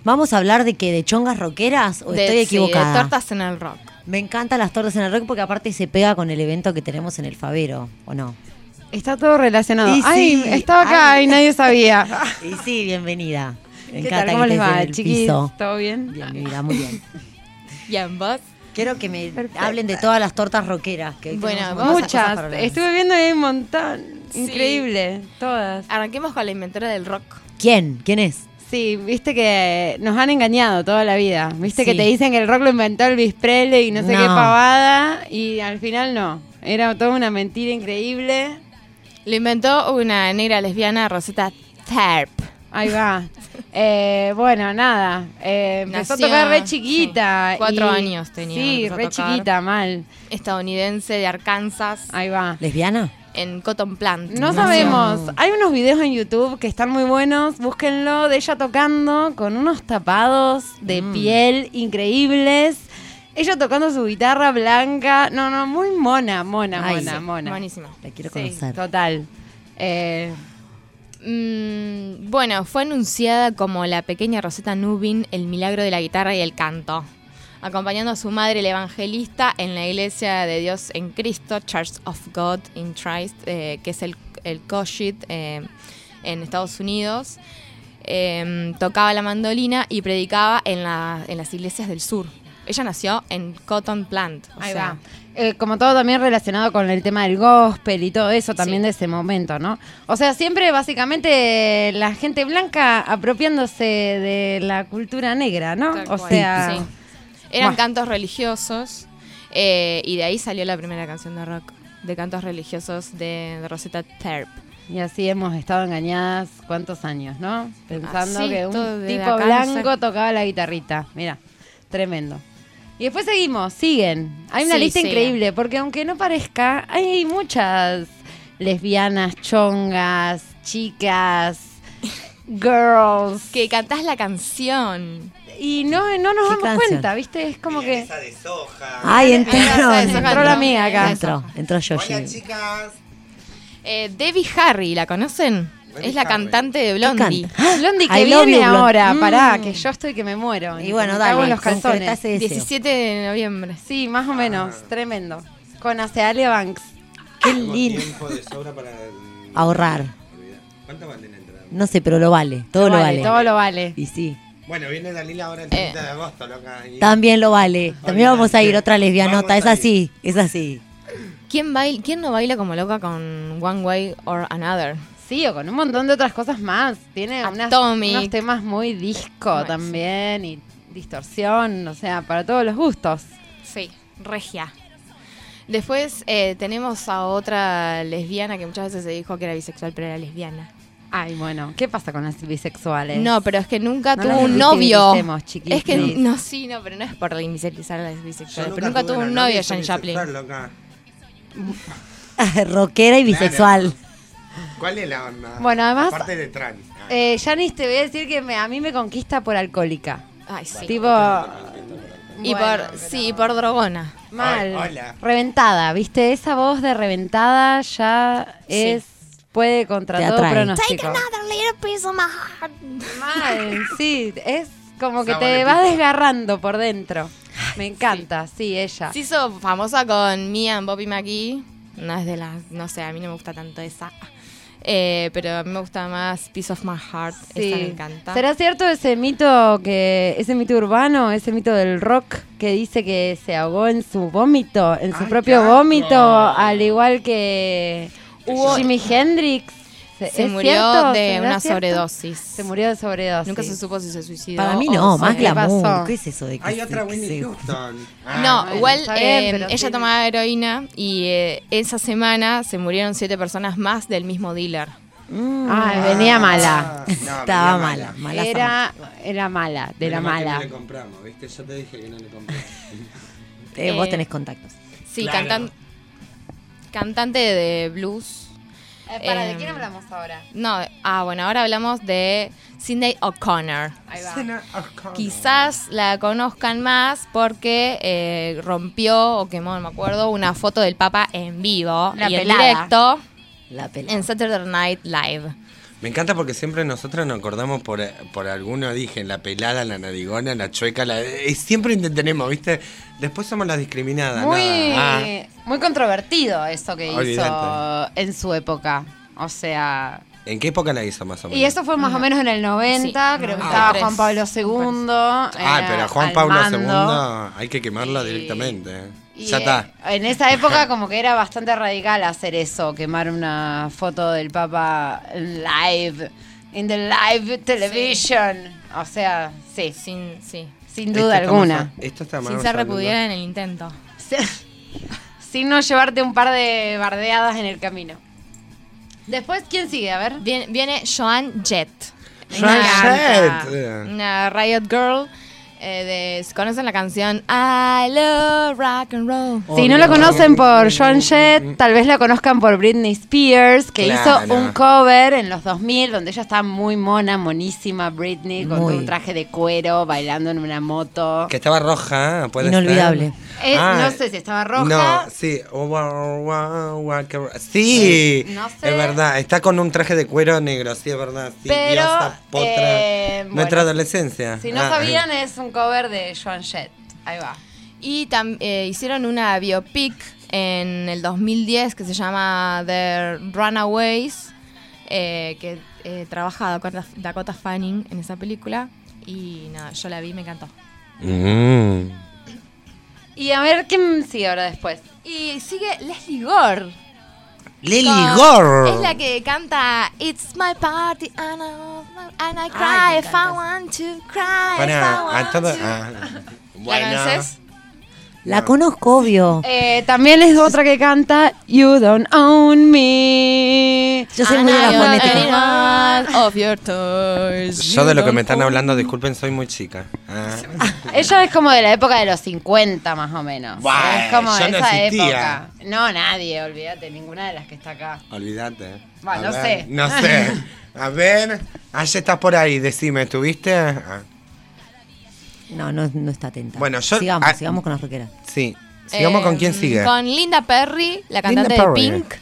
¿Vamos a hablar de que de chongas rockeras o De- estoy sí, equivocada? de tortas en el rock. Me encantan las tortas en el rock porque aparte se pega con el evento que tenemos en el Favero, ¿o no? Está todo relacionado. Y Ay, sí, estaba acá ay. y nadie sabía. *laughs* Y sí, bienvenida. Me ¿Qué encanta tal? ¿Cómo que les va, el chiquis? piso. ¿Todo bien? Bien, mira, muy bien. *laughs* ¿Y en vos? Quiero que me hablen de todas las tortas rockeras. Que hoy Bueno, tenemos muchas. Estuve viendo ahí un montón. Sí. Increíble. Todas. Arranquemos con la inventora del rock. ¿Quién? ¿Quién es? Sí, viste que nos han engañado toda la vida. Viste que te dicen que el rock lo inventó Elvis Presley y no sé No. qué pavada. Y al final no. Era toda una mentira increíble. Lo inventó una negra lesbiana, Rosetta Tharp. Ahí va. *laughs* Eh, bueno, nada. eh, empezó Nació- a tocar re chiquita. sí, cuatro y- años tenía, Sí, re chiquita, mal. Estadounidense de Arkansas, Ahí va. ¿Lesbiana? En Cotton Plant. No sabemos. Hay unos videos en YouTube que están muy buenos. Búsquenlo de ella tocando con unos tapados de Mm. piel increíbles. Ella tocando su guitarra blanca. No, no, muy mona, mona, Ay, mona, sí. mona. Buenísima. La quiero Sí, conocer. total. Eh, Mm, bueno, fue anunciada como la pequeña Rosetta Nubin, el milagro de la guitarra y el canto, acompañando a su madre, el evangelista, en la iglesia de Dios en Cristo, Church of God in Christ, eh, que es el, el Koshit eh, en Estados Unidos. Eh, tocaba la mandolina y predicaba en, la- en las iglesias del sur. Ella nació en Cotton Plant. o ahí sea, va. Eh, como todo también relacionado con el tema del gospel y todo eso también Sí. de ese momento, ¿no? O sea, siempre básicamente la gente blanca apropiándose de la cultura negra, ¿no? Tal o cual, sea, sí. Eran cantos religiosos eh, y de ahí salió la primera canción de rock, de cantos religiosos de, de Rosetta Tharp. Y así hemos estado engañadas cuántos años, ¿no? Pensando Así, que un tipo blanco tocaba la guitarrita. Mira, tremendo. Y después seguimos, siguen. Hay una Sí, lista siguen. increíble, porque aunque no parezca, hay muchas lesbianas, chongas, chicas, girls. Que cantás la canción. Y no, no nos ¿Qué damos canción? cuenta, ¿viste? Es como que... de soja. Ay, entró. Esa Entró la amiga acá. Entró, entró Yoshi. Hola chicas. Eh, Debbie Harry, ¿la conocen? Es la cantante de Blondie. *gasps* Blondie que I viene ahora, Mm. pará, que yo estoy que me muero. Y bueno, me dale, en los calzones. ese deseo. 17 de noviembre. Sí, más o menos, tremendo. Con Acealia Banks. Qué lindo. tiempo de sobra para Ahorrar. ¿Cuánto vale? No sé, pero lo vale. Todo lo vale. Todo lo vale. Y sí. Bueno, viene Dalila ahora el Eh. 30 de agosto, loca. y- También lo vale. También vamos a ir otra lesbianota. Es así, es así. ¿Quién, baila, ¿Quién no baila como loca con One Way or Another? Sí, o con un montón de otras cosas más. Tiene unas- unos temas muy disco también y distorsión, o sea, para todos los gustos. Sí, regia. Después eh, tenemos a otra lesbiana que muchas veces se dijo que era bisexual, pero era lesbiana. Ay, bueno, ¿qué pasa con las bisexuales? No, pero es que nunca No tuvo un novio. Es que no, sí, no, pero no es por invisibilizar a las bisexuales. Pero nunca tuvo un novio, novia, Jan soy Chaplin. *laughs* Rockera y bisexual. ¿Cuál es la onda? Bueno, además- Aparte de trans. Eh, Janis, te voy a decir que me- a mí me conquista por alcohólica. Ay, sí. Tipo. Y bueno, por, sí, por drogona. Mal. Hola, hola. Reventada, ¿viste? Esa voz de reventada ya es. Puede contra Te todo atrae. pronóstico. little piece of my heart. Mal, sí, es como que te de va pito. desgarrando por dentro. Me encanta, sí, ella. Se hizo famosa con Mia and Bobby McGee. No es de las, no sé, a mí no me gusta tanto esa. Eh, pero a mí me gusta más Piece of My Heart. Sí. Esa me encanta. ¿Será cierto ese mito que ese mito urbano, ese mito del rock que dice que se ahogó en su vómito, en su Ay, propio qué vómito, al igual que Jimi Hendrix? Se ¿Es murió cierto? de ¿Será una cierto? sobredosis. Se murió de sobredosis. Nunca se supo si se suicidó. Para mí no, más ¿qué glamour. pasó? ¿Qué es eso de que Hay se- otra Winnie se- Houston. Ah, No, bueno, igual bien, eh, ella sí. tomaba heroína y eh, esa semana se murieron siete personas más del mismo dealer. Mm. Ah, venía mala. no, *laughs* Estaba venía mala, mala. Era, era mala, de la que mala. No le compramos, ¿viste? Yo te dije que no le compramos. Eh, vos tenés contactos. Sí, Claro. cantan- cantante de blues. para, ¿de Em, quién hablamos ahora? No, ah, bueno, ahora hablamos de Cindy O'Connor. Ahí va. Quizás la conozcan más porque eh, rompió o quemó, no me acuerdo, una foto del Papa en vivo La y en directo La en Saturday Night Live. Me encanta porque siempre nosotros nos acordamos por, por algún origen, la pelada, la narigona, la chueca, la, y siempre tenemos, ¿viste? Después somos las discriminadas. Muy, nada. Ah, muy controvertido eso que hizo en su época. O sea, ¿En qué época la hizo más o menos? y eso fue más o menos en el 90, Sí, creo que ah, estaba Juan Pablo II. Ah, pero a Juan al Pablo mando. II hay que quemarlo Y- directamente. Y, ya está. eh, En esa época *laughs* como que era bastante radical hacer eso, quemar una foto del Papa live, in the live television. O sea, sí, Sin, sí, sin duda alguna. a- esto está sin ser repudiada en el intento. *laughs* sin no llevarte un par de bardeadas en el camino. Después, ¿quién sigue? A ver. Viene, viene Joan Jett. Joan Una- Jett. Una Riot Girl. Eh, de, ¿Conocen la canción I Love Rock and Roll? Si no la conocen por Joan Jett, tal vez la conozcan por Britney Spears, que Claro. hizo un cover en los 2000 donde ella está muy mona, monísima, Britney, con Muy. un traje de cuero, bailando en una moto. Que estaba roja, puede Inolvidable. ser. Ah, no sé si estaba roja. No, sí. Oh, wow, wow, wow, qué- Sí, no sé. es verdad. Está con un traje de cuero negro, sí, es verdad. Sí, Pero, diosa, potra. eh, Nuestra bueno, adolescencia. Si no Ah, sabían, es un cover de Joan Jett. Ahí va. Y tam- eh, hicieron una biopic en el 2010 que se llama The Runaways, eh, que eh, trabaja Dakota, Dakota Fanning en esa película. Y nada, yo la vi, me encantó. Mm. Y a ver, ¿quién sigue ahora después? Y sigue Leslie Gore. Con- Gore. Es la que canta It's my party and I, and I cry Ay, if I want to cry. if I Para, a want todo. to. ah, ¿La bueno. conoces? La conozco, obvio. Eh, también es otra que canta You Don't Own Me. Yo soy muy de la fonética. of your toys. Yo de lo que me están hablando, disculpen, soy muy chica. Ah. Ella es como de la época de los 50 más o menos. Es como de yo no esa existía. época. No, nadie, olvídate, ninguna de las que está acá. Olvídate. Bueno, no ver, sé. No sé. *laughs* A ver. Allá estás por ahí, decime, ¿estuviste? Ah, No, no, no está atenta. Bueno, yo- Sigamos, ah, sigamos con las roqueras. Sí. Sigamos con quién Eh, sigue. Con Linda Perry, la cantante de Perry. Pink.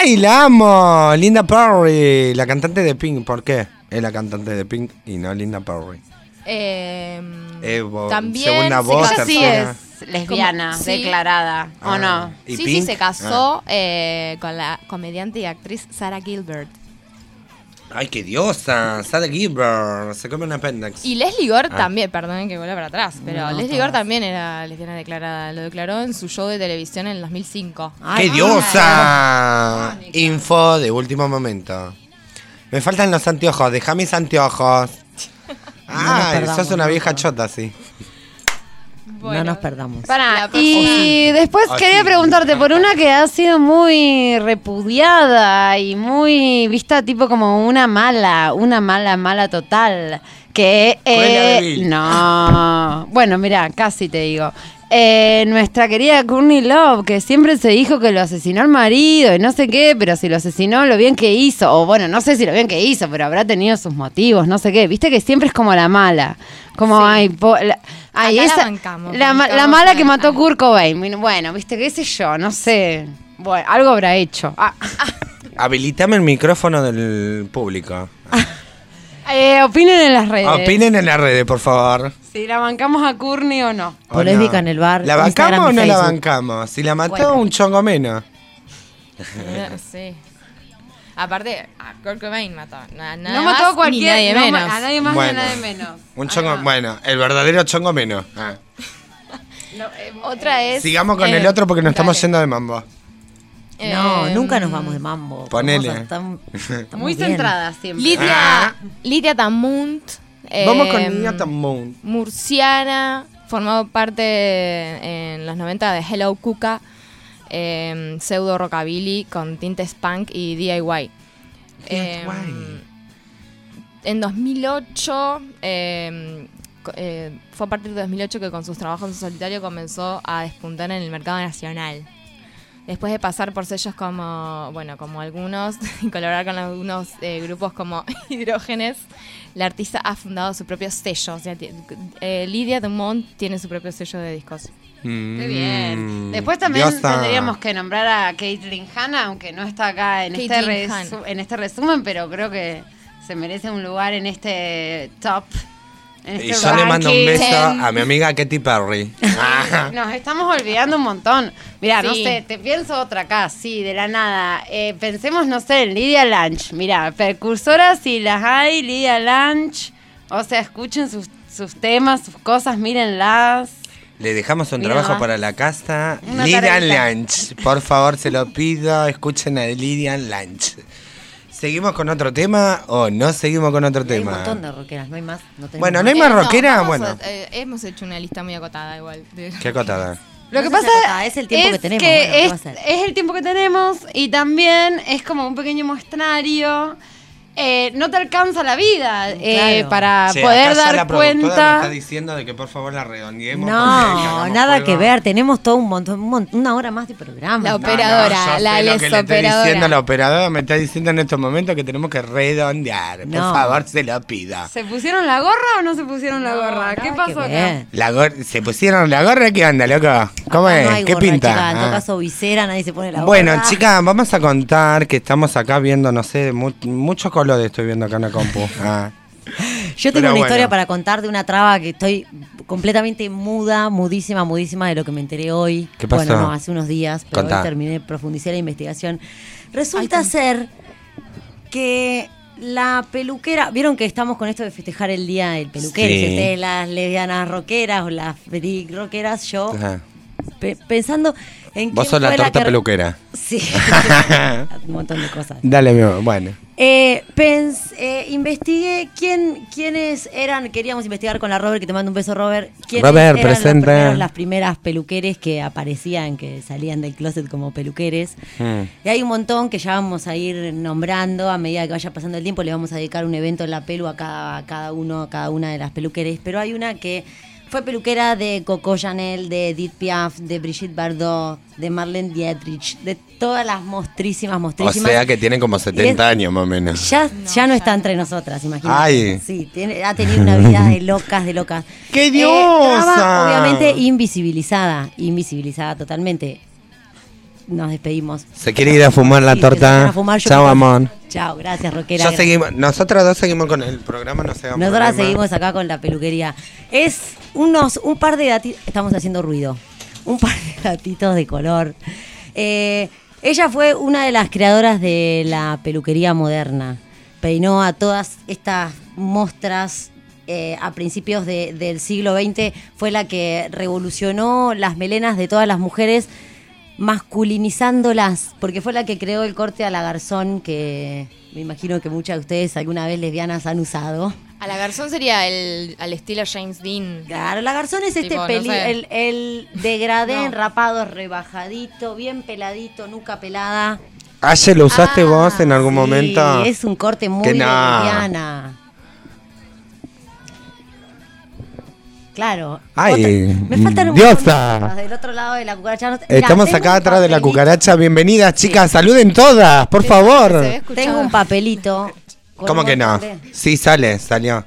¡Ay, la amo! Linda Perry, la cantante de Pink. ¿Por qué? Es la cantante de Pink y no Linda Perry. Eh, Eh, también segunda voz, sí es lesbiana, sí. declarada, ¿o Ah, no? ¿y sí, Pink? sí, se casó eh, con la comediante y actriz Sarah Gilbert. ¡Ay, qué diosa! Sada Gilbert, se come un appendix. Y Leslie Gore Ah. también, perdonen que vuelva para atrás, pero No, Leslie Gore también era lesbiana declarada. Lo declaró en su show de televisión en el 2005. ¡Qué Ay, diosa! Info de último momento. Me faltan los anteojos, deja mis anteojos. *laughs* Perdamos, sos una no vieja chota, sí. No nos perdamos. Pará, y después Ah, quería preguntarte por una que ha sido muy repudiada y muy vista tipo como una mala, una mala, mala total. Que eh, no, *laughs* bueno, mira, casi te digo. eh, nuestra querida Courtney Love, que siempre se dijo que lo asesinó el marido y no sé qué, pero si lo asesinó, lo bien que hizo, o bueno, no sé si lo bien que hizo, pero habrá tenido sus motivos, no sé qué. Viste que siempre es como la mala. Como, ay, po- la, ay, la esa- bancamos, la, mala que mató Kurt Cobain. Bueno, viste, qué sé yo, no sé. Bueno, algo habrá hecho. Ah, *laughs* Habilitame el micrófono del público. *laughs* eh, opinen en las redes. Opinen en las redes, por favor. Si la bancamos a Courtney o no. ¿O Polémica no? en el bar. ¿La Instagram bancamos o no la bancamos? Si la mató, Bueno. un chongo menos. *laughs* Sí. Aparte, a Kurt Cobain mató. Nada no más mató a ni cualquier nadie no ma- menos. a nadie más Bueno. ni a nadie menos. Un chongo, bueno, el verdadero chongo menos. Ah. *laughs* Otra es. Sigamos con eh, el otro porque nos estamos yendo de mambo. No, Eh, nunca nos vamos de mambo. Ponele. Vamos *laughs* Muy bien. centrada siempre. Lidia, Ah. Lidia Tamunt. Vamos eh, con Niña Moon. Murciana, formado parte en los 90 de Hello Cuca, eh, pseudo rockabilly con tintes punk y DIY. Eh, en 2008, eh, co- eh, fue a partir de 2008 que con sus trabajos en solitario comenzó a despuntar en el mercado nacional. Después de pasar por sellos como, bueno, como algunos, *laughs* y colaborar con algunos eh, grupos como *laughs* Hidrógenes, la artista ha fundado su propio sello. O sea, eh, Lidia Dumont tiene su propio sello de discos. Qué Mm. bien. Después también Diosa. tendríamos que nombrar a Caitlyn Hanna, aunque no está acá en este, en este resumen, pero creo que se merece un lugar en este top. Y este yo le mando un ranking. beso a mi amiga Katy Perry. *laughs* Nos estamos olvidando un montón. Mira, no sé, te pienso otra acá, sí, de la nada. Eh, pensemos, no sé, en Lidia Lunch. Mira, precursoras si las hay, Lidia Lunch. O sea, escuchen sus, sus temas, sus cosas, mírenlas. Le dejamos un Mira. trabajo para la casa. Tareita. Lunch. Por favor, se lo pido. Escuchen a Lilian Lunch. ¿Seguimos con otro tema o no seguimos con otro Hay un tema? montón de rockeras, no hay más. no Bueno, no hay más rockera. vamos bueno, a- eh, hemos hecho una lista muy acotada igual. de- qué acotada. Lo No que pasa es el tiempo que tenemos, que bueno, ¿qué es, es el tiempo que tenemos y también es como un pequeño muestrario. Eh, no te alcanza la vida eh, Claro. para poder dar la productora me está cuenta. diciendo de que por favor la redondeemos. No, nada juego. que ver. Tenemos todo un montón, un mon- una hora más de programa. La operadora, no, la sé lo que le estoy lesoperadora. diciendo, la operadora me está diciendo en estos momentos que tenemos que redondear. Por No. favor, se lo pido. ¿Se pusieron la gorra o no se pusieron la gorra? ¿Qué pasó acá? ver. La gor- ¿Se pusieron la gorra? ¿Qué onda, loco? ¿Cómo Acá es? no hay ¿Qué gorra, pinta? chica, En todo Ah. caso, visera, nadie se pone la Bueno, gorra. chicas, vamos a contar que estamos acá viendo, no sé, mu- muchos colores estoy viendo acá en la compu. *laughs* Ah. Yo tengo Pero una bueno. historia para contar de una traba que estoy completamente muda, mudísima, mudísima de lo que me enteré hoy. ¿Qué pasó? Bueno, no, hace unos días, pero Contá. hoy terminé, profundicé la investigación. Resulta ser que la peluquera, vieron que estamos con esto de festejar el día del peluquero, Sí. ustedes las lesbianas rockeras o las freak rockeras, yo Ajá. pe- pensando en Vos quién sos la torta que- peluquera. Sí, *laughs* un montón de cosas. Dale, mi amor, bueno. Eh, pens- eh, investigué quién, quiénes eran, queríamos investigar con la Robert, que te mando un beso Robert, quiénes Robert, eran presente. primeros- las primeras peluqueres que aparecían, que salían del closet como peluqueres. Mm. Y hay un montón que ya vamos a ir nombrando a medida que vaya pasando el tiempo, le vamos a dedicar un evento en la pelu a cada, a cada uno, a cada una de las peluqueres, pero hay una que fue peluquera de Coco Chanel, de Edith Piaf, de Brigitte Bardot, de Marlene Dietrich, de todas las mostrísimas, O mostrísimas. sea que tiene como 70 años más o menos. Ya, ya no está entre nosotras, imagínate. Ay. Sí, tiene- ha tenido una vida de locas, de locas. ¡Qué Eh, diosa! obviamente invisibilizada, invisibilizada totalmente. Nos despedimos. Se quiere ir a fumar la Sí, se torta. a fumar, yo Chao, amor. Chao, gracias, Roquera. Ya seguimos, nosotros dos seguimos con el programa, no se Nosotras seguimos acá con la peluquería. Es unos, un par de datitos. Estamos haciendo ruido. Un par de datitos de color. Eh, ella fue una de las creadoras de la peluquería moderna. Peinó a todas estas mostras eh, a principios de- del siglo XX. Fue la que revolucionó las melenas de todas las mujeres masculinizándolas, porque fue la que creó el corte a la garzón que me imagino que muchas de ustedes alguna vez lesbianas han usado. A la garzón sería el, al estilo James Dean. Claro, la garzón es este Tipo, no peli, sé. el, el degradé *laughs* No. enrapado, rebajadito, bien peladito, nuca pelada. Aye, ¿lo usaste vos en algún momento? Ah, es un corte muy Que no. Claro. Ay, Otra- me faltan un diosa. montón de cosas Del otro lado de la cucaracha. Mirá, Estamos tengo acá un atrás de la papelito. cucaracha. Bienvenidas, chicas. Saluden todas, por favor. Tengo un papelito. ¿Cómo que no? Sí, sale, salió.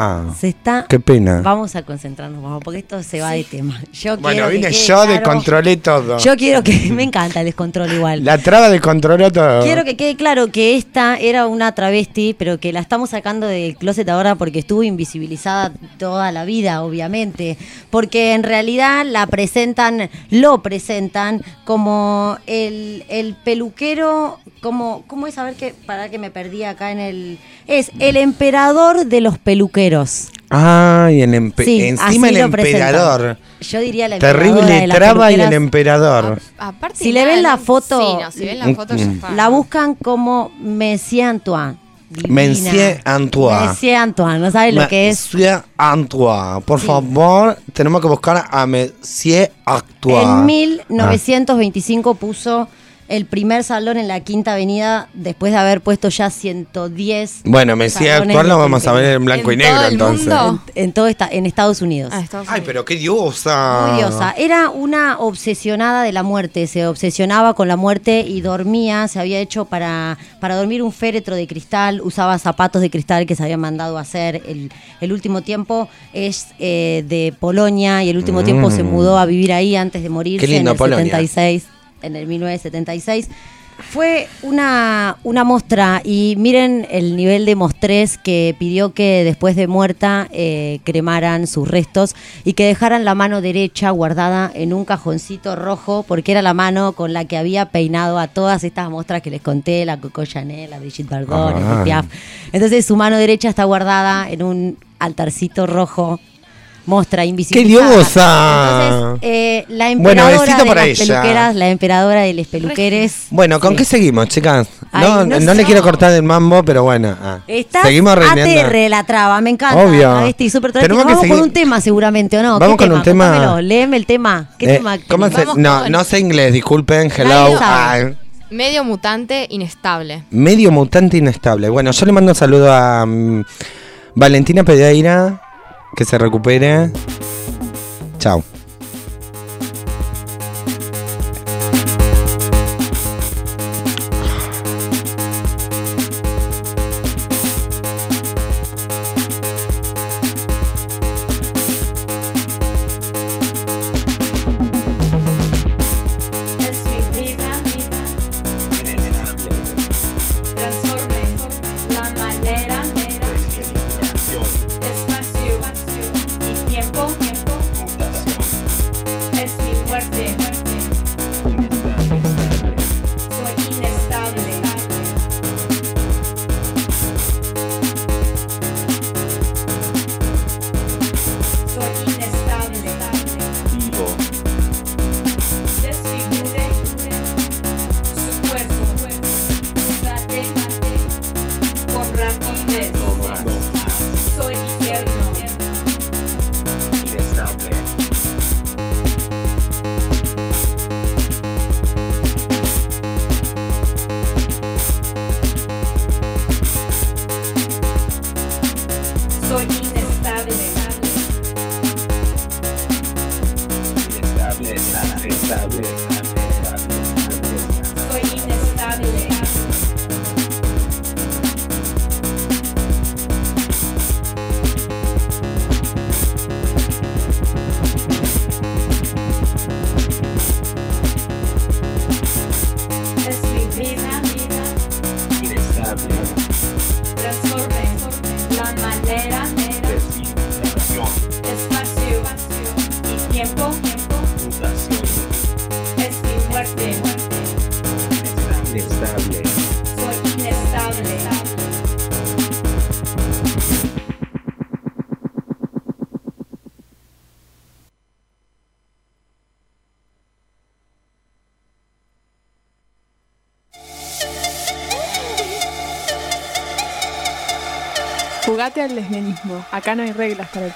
Ah, Se está. qué pena. Vamos a concentrarnos, vamos, porque esto se va de tema. Yo Bueno, quiero que vine quede yo, claro- descontrolé todo. Yo quiero que. *laughs* Me encanta el descontrol igual. La traba descontroló todo. Quiero que quede claro que esta era una travesti, pero que la estamos sacando del closet ahora porque estuvo invisibilizada toda la vida, obviamente. Porque en realidad la presentan, lo presentan como el, el peluquero, como, ¿cómo es? A ver que, para que me perdí acá en el... Es el emperador de los peluqueros. Ay, el empe- Sí, encima el emperador. Yo diría la Terrible de traba y el emperador. Aparte, Si le ven la foto, Sí, no, si ven la foto ya Mm. está. la buscan como Monsieur Antoine. Monsieur Antoine. Monsieur Antoine, no sabes lo que es. Monsieur Antoine. Por favor, tenemos que buscar a Monsieur Antoine. En 1925 puso el primer salón en la Quinta Avenida después de haber puesto ya 110. Bueno, Monsieur salones Antoine lo vamos a ver en blanco y ¿En negro todo el entonces. mundo? En, en todo esta, en Estados Unidos. Ah, Estados Ay, pero qué diosa. Muy diosa. Era una obsesionada de la muerte, se obsesionaba con la muerte y dormía, se había hecho para, para dormir un féretro de cristal, usaba zapatos de cristal que se habían mandado a hacer. El, el último tiempo es eh, de Polonia y el último tiempo se Mm. mudó a vivir ahí antes de morirse Qué lindo en el Polonia. 76, en el 1976. Fue una, una mostra y miren el nivel de mostrés que pidió que después de muerta eh, cremaran sus restos y que dejaran la mano derecha guardada en un cajoncito rojo porque era la mano con la que había peinado a todas estas mostras que les conté, la Coco Chanel, la Brigitte Bardot, Ah. Edith Piaf. Entonces su mano derecha está guardada en un altarcito rojo. Mostra invisibilizada. diosa! Entonces, eh, la emperadora de para las ella. peluqueras, la emperadora de los peluqueres. Bueno, ¿con qué seguimos, chicas? Ay, no, no le quiero cortar el mambo, pero bueno. ah. Estás Seguimos. ATR la traba, me encanta. Obvio. Tenemos que vamos seguir- con un tema seguramente, ¿o no? Vamos ¿Qué con un tema- Contámelo, léeme el tema. ¿Qué Eh, tema? ¿Cómo se- Vamos No, con- no sé inglés, disculpen. Hello. Medio mutante, inestable. medio mutante inestable. Bueno, yo le mando un saludo a mm, Valentina Pereira. Que se recupere. Chao.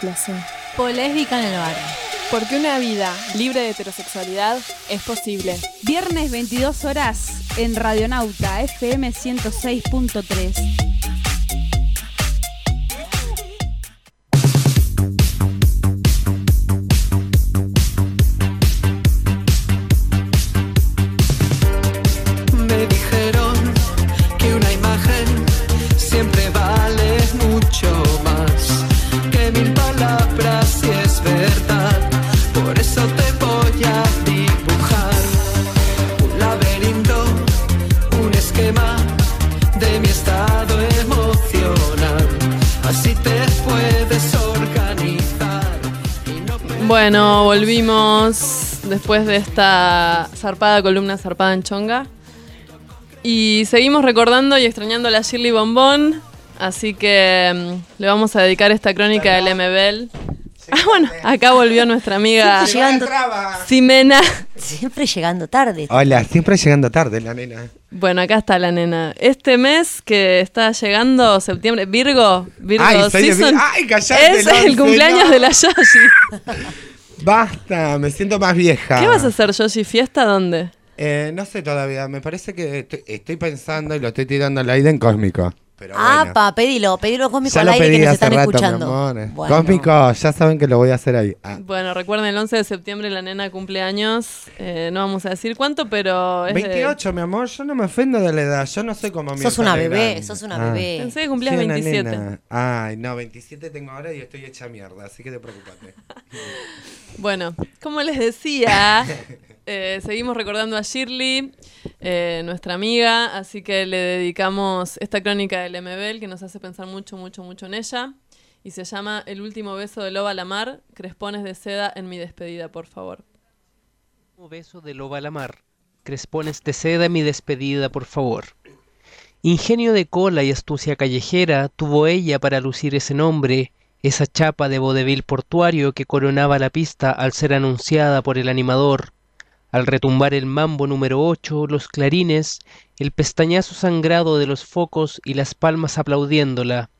Placer. Polésbica en el bar. Porque una vida libre de heterosexualidad es posible. Viernes 22 horas en Radionauta FM 106.3. después de esta zarpada columna zarpada en chonga. Y seguimos recordando y extrañando a la Shirley Bombón. Así que mm, le vamos a dedicar esta crónica del MBL. Ah, bueno, acá volvió nuestra amiga Siempre llegando, Ximena. siempre llegando tarde. Hola, siempre llegando tarde la nena. Bueno, acá está la nena. Este mes que está llegando, septiembre, Virgo, Virgo Ay, season, Vir- Ay, callate, es el cumpleaños no. de la Yoshi. *laughs* Basta, me siento más vieja. ¿Qué vas a hacer, Yoshi? ¿Fiesta dónde? Eh, no sé todavía, me parece que estoy, estoy pensando y lo estoy tirando al aire en Cósmico. Pero bueno, Apa, pedilo, pedilo cósmico ya al lo aire pedí que nos hace están rato, mi escuchando. amor. Bueno. Cósmico, ya saben que lo voy a hacer ahí. Ah. Bueno, recuerden, el 11 de septiembre la nena cumpleaños. Eh, no vamos a decir cuánto, pero es de- 28, mi amor, yo no me ofendo de la edad, yo no soy como mi Sos una bebé, grande. sos una Ah. bebé. Pensé que cumplías Soy una 27. nena. Ay, no, 27 tengo ahora y estoy hecha mierda, así que te preocupate. *laughs* Bueno, como les decía, *laughs* eh, seguimos recordando a Shirley, eh, nuestra amiga, así que le dedicamos esta crónica del MBL que nos hace pensar mucho, mucho, mucho en ella. Y se llama El último beso de Loba Lamar, Crespones de seda en mi despedida, por favor. Un beso de loba a la mar. Crespones de seda mi despedida, por favor. Ingenio de cola y astucia callejera tuvo ella para lucir ese nombre, esa chapa de vodevil portuario que coronaba la pista al ser anunciada por el animador. Al retumbar el mambo número 8, los clarines, el pestañazo sangrado de los focos y las palmas aplaudiéndola,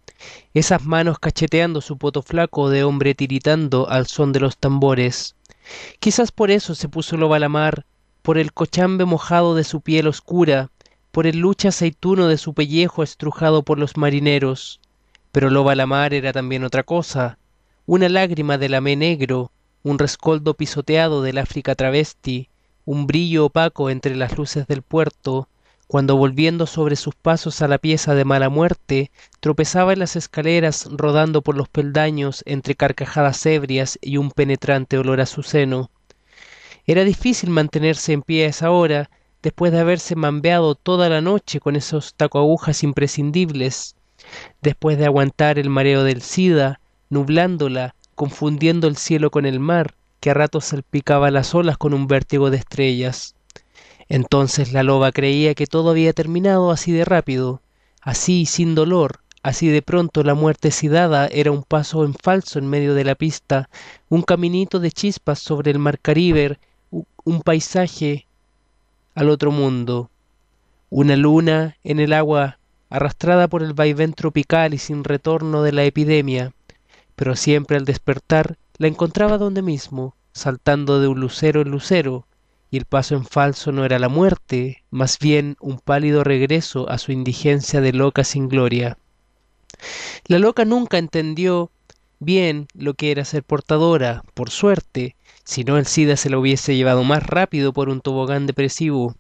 esas manos cacheteando su poto flaco de hombre tiritando al son de los tambores. Quizás por eso se puso loba la mar, por el cochambe mojado de su piel oscura, por el lucha aceituno de su pellejo estrujado por los marineros. Pero loba la mar era también otra cosa, una lágrima del amé negro, un rescoldo pisoteado del África travesti, un brillo opaco entre las luces del puerto, cuando volviendo sobre sus pasos a la pieza de mala muerte, tropezaba en las escaleras rodando por los peldaños entre carcajadas ebrias y un penetrante olor a su seno. Era difícil mantenerse en pie a esa hora, después de haberse mambeado toda la noche con esos tacoagujas imprescindibles, después de aguantar el mareo del SIDA, nublándola, confundiendo el cielo con el mar, que a ratos salpicaba las olas con un vértigo de estrellas. Entonces la loba creía que todo había terminado así de rápido, así sin dolor, así de pronto la muerte sidada era un paso en falso en medio de la pista, un caminito de chispas sobre el mar Caribe, un paisaje al otro mundo, una luna en el agua arrastrada por el vaivén tropical y sin retorno de la epidemia, pero siempre al despertar la encontraba donde mismo, saltando de un lucero en lucero, y el paso en falso no era la muerte, más bien un pálido regreso a su indigencia de loca sin gloria. La loca nunca entendió bien lo que era ser portadora, por suerte, si no el SIDA se lo hubiese llevado más rápido por un tobogán depresivo.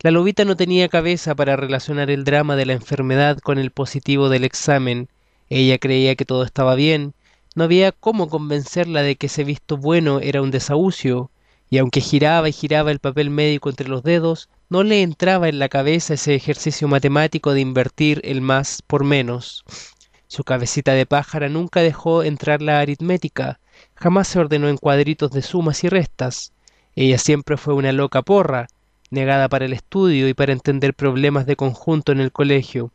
La lobita no tenía cabeza para relacionar el drama de la enfermedad con el positivo del examen. Ella creía que todo estaba bien. No había cómo convencerla de que ese visto bueno era un desahucio, y aunque giraba y giraba el papel médico entre los dedos, no le entraba en la cabeza ese ejercicio matemático de invertir el más por menos. Su cabecita de pájara nunca dejó entrar la aritmética, jamás se ordenó en cuadritos de sumas y restas. Ella siempre fue una loca porra, negada para el estudio y para entender problemas de conjunto en el colegio.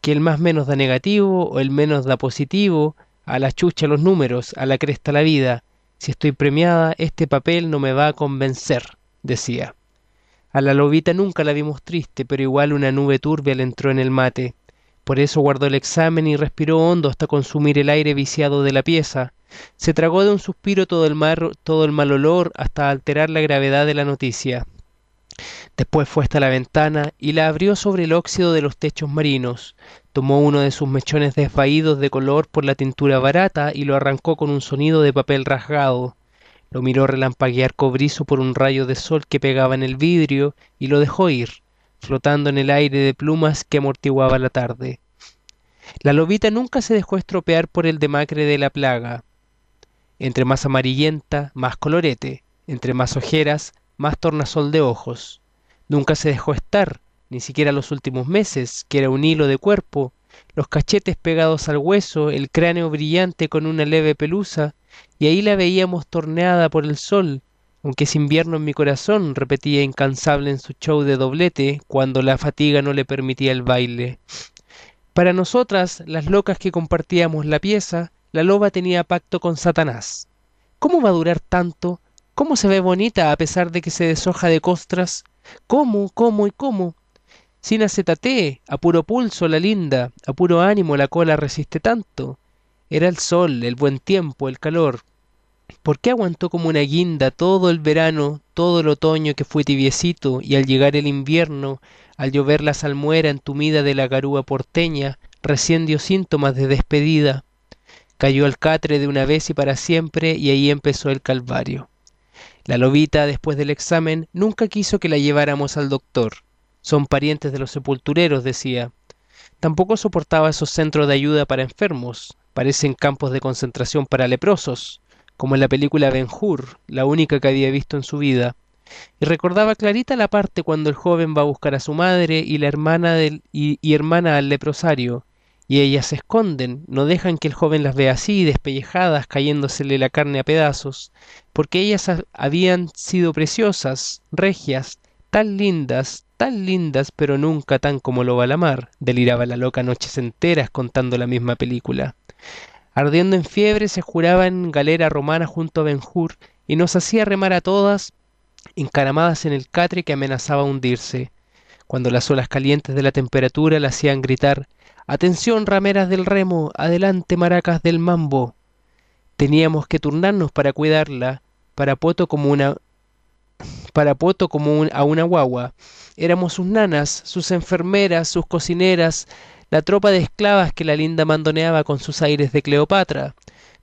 Que el más menos da negativo o el menos da positivo, a la chucha los números, a la cresta la vida. Si estoy premiada, este papel no me va a convencer, decía. A la lobita nunca la vimos triste, pero igual una nube turbia le entró en el mate. Por eso guardó el examen y respiró hondo hasta consumir el aire viciado de la pieza. Se tragó de un suspiro todo el, mar, todo el mal olor hasta alterar la gravedad de la noticia. Después fue hasta la ventana y la abrió sobre el óxido de los techos marinos. Tomó uno de sus mechones desvaídos de color por la tintura barata y lo arrancó con un sonido de papel rasgado. Lo miró relampaguear cobrizo por un rayo de sol que pegaba en el vidrio y lo dejó ir, flotando en el aire de plumas que amortiguaba la tarde. La lobita nunca se dejó estropear por el demacre de la plaga. Entre más amarillenta, más colorete, entre más ojeras, más tornasol de ojos. Nunca se dejó estar, ni siquiera los últimos meses, que era un hilo de cuerpo, los cachetes pegados al hueso, el cráneo brillante con una leve pelusa, y ahí la veíamos torneada por el sol, aunque es invierno en mi corazón, repetía incansable en su show de doblete cuando la fatiga no le permitía el baile. Para nosotras, las locas que compartíamos la pieza, la loba tenía pacto con Satanás. ¿Cómo va a durar tanto? ¿Cómo se ve bonita a pesar de que se deshoja de costras? ¿Cómo, cómo y cómo? Sin acetate, a puro pulso la linda, a puro ánimo la cola resiste tanto. Era el sol, el buen tiempo, el calor. ¿Por qué aguantó como una guinda todo el verano, todo el otoño que fue tibiecito, y al llegar el invierno, al llover la salmuera entumida de la garúa porteña, recién dio síntomas de despedida? Cayó al catre de una vez y para siempre, y ahí empezó el calvario. La lobita, después del examen, nunca quiso que la lleváramos al doctor. Son parientes de los sepultureros, decía. Tampoco soportaba esos centros de ayuda para enfermos, parecen campos de concentración para leprosos como en la película Ben Hur, la única que había visto en su vida, y recordaba clarita la parte cuando el joven va a buscar a su madre y la hermana del, y, y hermana al leprosario, y ellas se esconden, no dejan que el joven las vea así, despellejadas, cayéndosele la carne a pedazos, porque ellas habían sido preciosas, regias, tan lindas, tan lindas, pero nunca tan como lo va la mar, deliraba la loca noches enteras contando la misma película. Ardiendo en fiebre se juraba en galera romana junto a Benjur y nos hacía remar a todas encaramadas en el catre que amenazaba hundirse. Cuando las olas calientes de la temperatura la hacían gritar Atención, rameras del remo, adelante, maracas del mambo. Teníamos que turnarnos para cuidarla, para poto como una para poto como a una guagua. Éramos sus nanas, sus enfermeras, sus cocineras, la tropa de esclavas que la linda mandoneaba con sus aires de Cleopatra.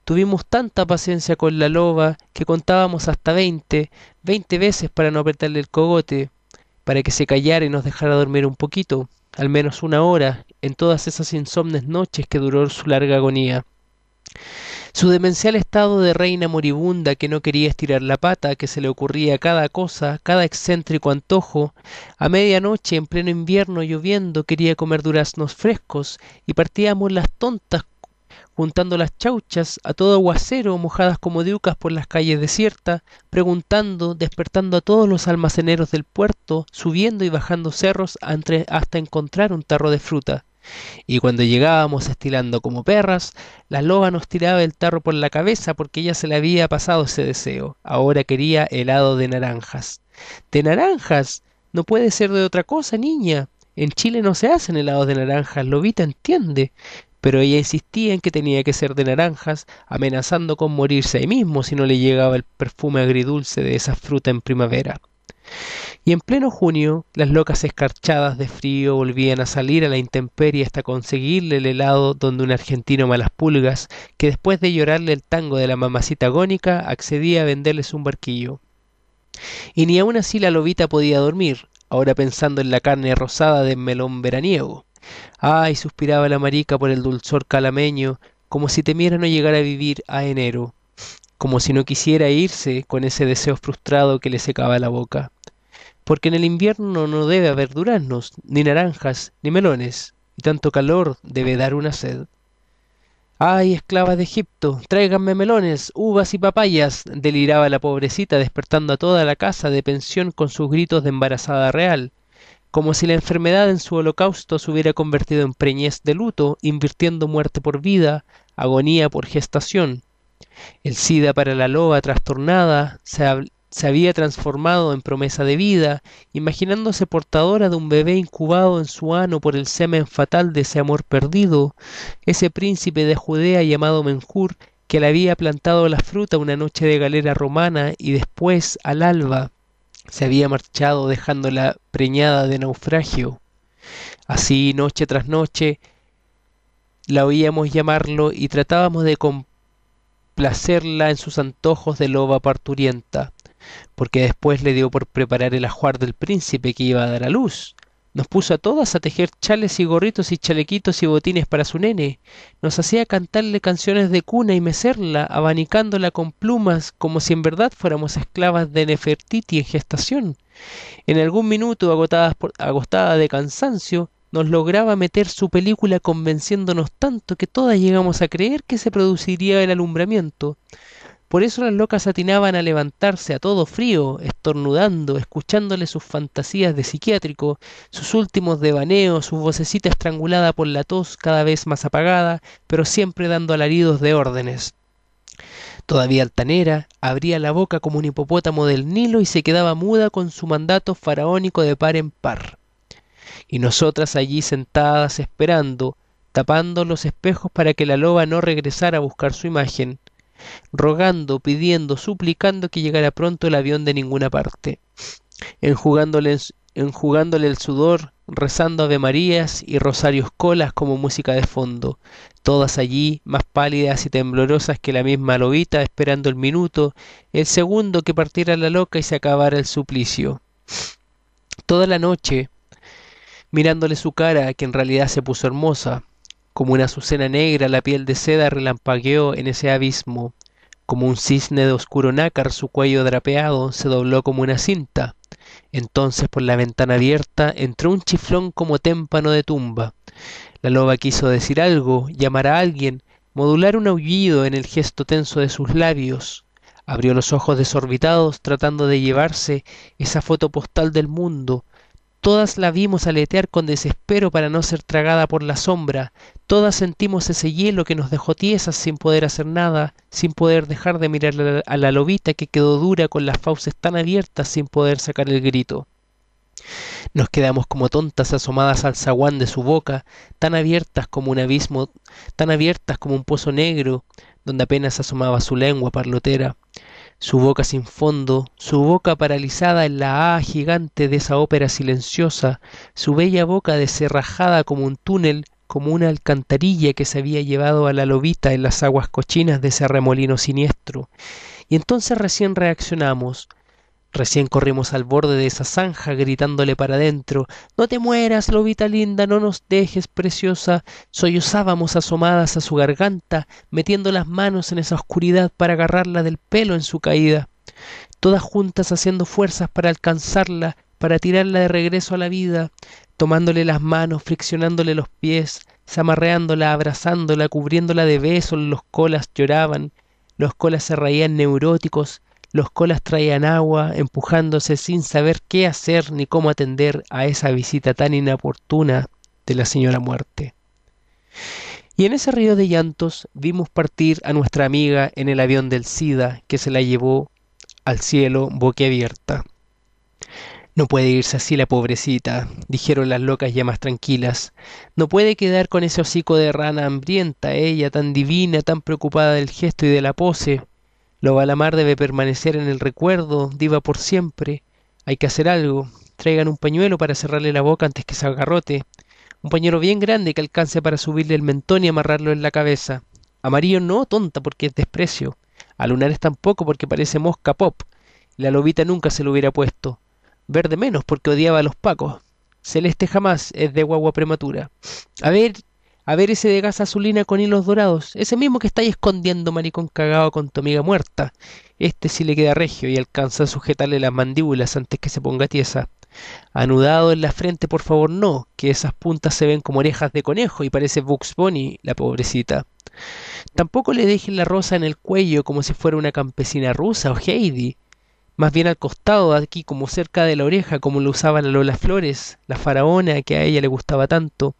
Tuvimos tanta paciencia con la loba que contábamos hasta veinte, veinte veces para no apretarle el cogote, para que se callara y nos dejara dormir un poquito, al menos una hora, en todas esas insomnes noches que duró su larga agonía. Su demencial estado de reina moribunda que no quería estirar la pata, que se le ocurría cada cosa, cada excéntrico antojo, a medianoche en pleno invierno lloviendo quería comer duraznos frescos y partíamos las tontas juntando las chauchas a todo aguacero mojadas como diucas por las calles desiertas, preguntando, despertando a todos los almaceneros del puerto, subiendo y bajando cerros hasta encontrar un tarro de fruta. Y cuando llegábamos estilando como perras, la loba nos tiraba el tarro por la cabeza porque ya se le había pasado ese deseo. Ahora quería helado de naranjas. ¿De naranjas? No puede ser de otra cosa, niña. En Chile no se hacen helados de naranjas, Lobita entiende. Pero ella insistía en que tenía que ser de naranjas, amenazando con morirse ahí mismo si no le llegaba el perfume agridulce de esa fruta en primavera. Y en pleno junio, las locas escarchadas de frío volvían a salir a la intemperie hasta conseguirle el helado donde un argentino malas pulgas, que después de llorarle el tango de la mamacita agónica, accedía a venderles un barquillo. Y ni aun así la lobita podía dormir, ahora pensando en la carne rosada del melón veraniego. Ay, suspiraba la marica por el dulzor calameño, como si temiera no llegar a vivir a enero, como si no quisiera irse con ese deseo frustrado que le secaba la boca porque en el invierno no debe haber duraznos, ni naranjas, ni melones, y tanto calor debe dar una sed. ¡Ay, esclavas de Egipto! ¡Tráiganme melones, uvas y papayas! deliraba la pobrecita, despertando a toda la casa de pensión con sus gritos de embarazada real, como si la enfermedad en su holocausto se hubiera convertido en preñez de luto, invirtiendo muerte por vida, agonía por gestación. El SIDA para la loba trastornada se, se había transformado en promesa de vida, imaginándose portadora de un bebé incubado en su ano por el semen fatal de ese amor perdido, ese príncipe de Judea llamado Menjur, que le había plantado la fruta una noche de galera romana y después, al alba, se había marchado dejándola preñada de naufragio. Así, noche tras noche, la oíamos llamarlo y tratábamos de complacerla en sus antojos de loba parturienta porque después le dio por preparar el ajuar del príncipe que iba a dar a luz. Nos puso a todas a tejer chales y gorritos y chalequitos y botines para su nene. Nos hacía cantarle canciones de cuna y mecerla, abanicándola con plumas, como si en verdad fuéramos esclavas de Nefertiti en gestación. En algún minuto, agotadas agotada de cansancio, nos lograba meter su película convenciéndonos tanto que todas llegamos a creer que se produciría el alumbramiento Por eso las locas atinaban a levantarse a todo frío, estornudando, escuchándole sus fantasías de psiquiátrico, sus últimos devaneos, su vocecita estrangulada por la tos cada vez más apagada, pero siempre dando alaridos de órdenes. Todavía altanera, abría la boca como un hipopótamo del Nilo y se quedaba muda con su mandato faraónico de par en par. Y nosotras allí sentadas esperando, tapando los espejos para que la loba no regresara a buscar su imagen, rogando, pidiendo, suplicando que llegara pronto el avión de ninguna parte, enjugándole, enjugándole el sudor, rezando Ave Marías y rosarios colas como música de fondo, todas allí más pálidas y temblorosas que la misma lobita, esperando el minuto, el segundo que partiera la loca y se acabara el suplicio. Toda la noche, mirándole su cara, que en realidad se puso hermosa, como una azucena negra, la piel de seda relampagueó en ese abismo. Como un cisne de oscuro nácar, su cuello drapeado se dobló como una cinta. Entonces por la ventana abierta entró un chiflón como témpano de tumba. La loba quiso decir algo, llamar a alguien, modular un aullido en el gesto tenso de sus labios. Abrió los ojos desorbitados tratando de llevarse esa foto postal del mundo, Todas la vimos aletear con desespero para no ser tragada por la sombra. Todas sentimos ese hielo que nos dejó tiesas sin poder hacer nada, sin poder dejar de mirar a la lobita que quedó dura con las fauces tan abiertas sin poder sacar el grito. Nos quedamos como tontas asomadas al zaguán de su boca, tan abiertas como un abismo, tan abiertas como un pozo negro, donde apenas asomaba su lengua parlotera su boca sin fondo, su boca paralizada en la A gigante de esa ópera silenciosa, su bella boca deserrajada como un túnel, como una alcantarilla que se había llevado a la lobita en las aguas cochinas de ese remolino siniestro. Y entonces recién reaccionamos, Recién corrimos al borde de esa zanja gritándole para adentro No te mueras, lobita linda, no nos dejes, preciosa. Sollozábamos asomadas a su garganta, metiendo las manos en esa oscuridad para agarrarla del pelo en su caída. Todas juntas haciendo fuerzas para alcanzarla, para tirarla de regreso a la vida, tomándole las manos, friccionándole los pies, zamarreándola, abrazándola, cubriéndola de besos, los colas lloraban, los colas se reían neuróticos, los colas traían agua, empujándose sin saber qué hacer ni cómo atender a esa visita tan inoportuna de la señora muerte. Y en ese río de llantos vimos partir a nuestra amiga en el avión del SIDA que se la llevó al cielo boquiabierta. No puede irse así la pobrecita, dijeron las locas ya más tranquilas. No puede quedar con ese hocico de rana hambrienta, ella tan divina, tan preocupada del gesto y de la pose. Lo balamar debe permanecer en el recuerdo, diva por siempre. Hay que hacer algo. Traigan un pañuelo para cerrarle la boca antes que se agarrote. Un pañuelo bien grande que alcance para subirle el mentón y amarrarlo en la cabeza. Amarillo no, tonta, porque es desprecio. A lunares tampoco, porque parece mosca pop. La lobita nunca se lo hubiera puesto. Verde menos, porque odiaba a los pacos. Celeste jamás es de guagua prematura. A ver, a ver ese de gas azulina con hilos dorados, ese mismo que estáis escondiendo, maricón cagado con tu amiga muerta. Este sí le queda regio y alcanza a sujetarle las mandíbulas antes que se ponga tiesa. Anudado en la frente, por favor, no, que esas puntas se ven como orejas de conejo y parece Bugs Bunny, la pobrecita. Tampoco le dejen la rosa en el cuello como si fuera una campesina rusa o Heidi. Más bien al costado, aquí como cerca de la oreja, como lo usaba la Lola Flores, la faraona que a ella le gustaba tanto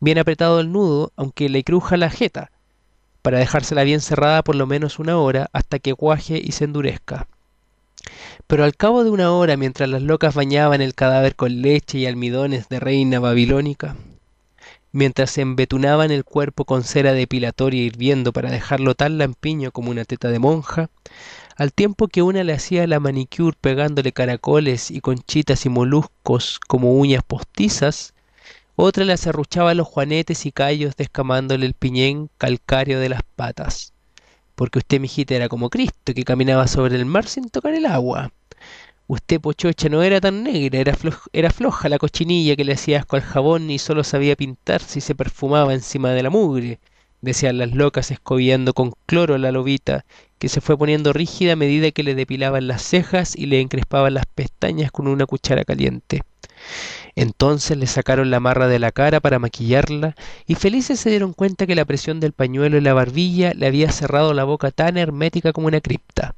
bien apretado el nudo, aunque le cruja la jeta, para dejársela bien cerrada por lo menos una hora hasta que cuaje y se endurezca. Pero al cabo de una hora, mientras las locas bañaban el cadáver con leche y almidones de reina babilónica, mientras se embetunaban el cuerpo con cera depilatoria hirviendo para dejarlo tan lampiño como una teta de monja, al tiempo que una le hacía la manicure pegándole caracoles y conchitas y moluscos como uñas postizas, otra le acerruchaba los juanetes y callos descamándole el piñén calcáreo de las patas. Porque usted, mijita, era como Cristo, que caminaba sobre el mar sin tocar el agua. Usted, pochocha, no era tan negra, era, era floja la cochinilla que le hacía asco al jabón y solo sabía pintar si se perfumaba encima de la mugre, decían las locas escobiando con cloro la lobita que se fue poniendo rígida a medida que le depilaban las cejas y le encrespaban las pestañas con una cuchara caliente. Entonces le sacaron la marra de la cara para maquillarla y felices se dieron cuenta que la presión del pañuelo en la barbilla le había cerrado la boca tan hermética como una cripta.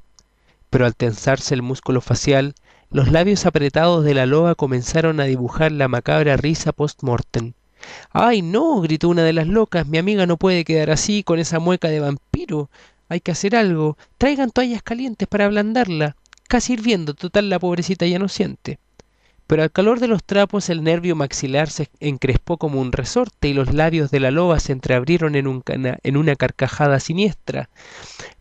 Pero al tensarse el músculo facial, los labios apretados de la loba comenzaron a dibujar la macabra risa post-mortem. ¡Ay, no! gritó una de las locas. Mi amiga no puede quedar así, con esa mueca de vampiro. Hay que hacer algo. Traigan toallas calientes para ablandarla. Casi hirviendo, total la pobrecita ya no siente. Pero al calor de los trapos el nervio maxilar se encrespó como un resorte y los labios de la loba se entreabrieron en, un en una carcajada siniestra.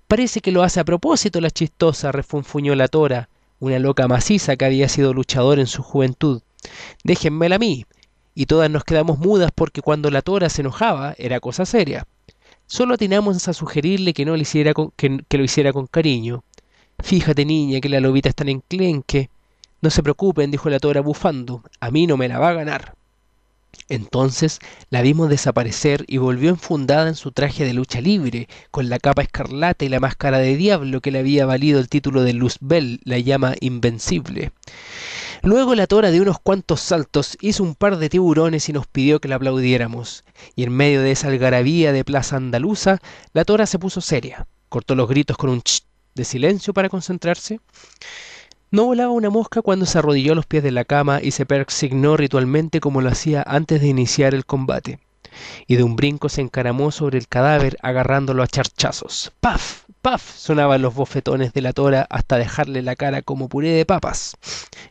Parece que lo hace a propósito la chistosa, refunfuñó la tora, una loca maciza que había sido luchador en su juventud. Déjenmela a mí. Y todas nos quedamos mudas porque cuando la tora se enojaba era cosa seria. Solo atinamos a sugerirle que no lo hiciera con, que, lo hiciera con cariño. Fíjate, niña, que la lobita está en enclenque. No se preocupen, dijo la tora bufando. A mí no me la va a ganar. Entonces la vimos desaparecer y volvió enfundada en su traje de lucha libre, con la capa escarlata y la máscara de diablo que le había valido el título de Luzbel, la llama invencible. Luego la tora de unos cuantos saltos hizo un par de tiburones y nos pidió que la aplaudiéramos. Y en medio de esa algarabía de plaza andaluza, la tora se puso seria, cortó los gritos con un ch de silencio para concentrarse. No volaba una mosca cuando se arrodilló a los pies de la cama y se persignó ritualmente como lo hacía antes de iniciar el combate. Y de un brinco se encaramó sobre el cadáver agarrándolo a charchazos. ¡Paf! ¡Paf! sonaban los bofetones de la tora hasta dejarle la cara como puré de papas.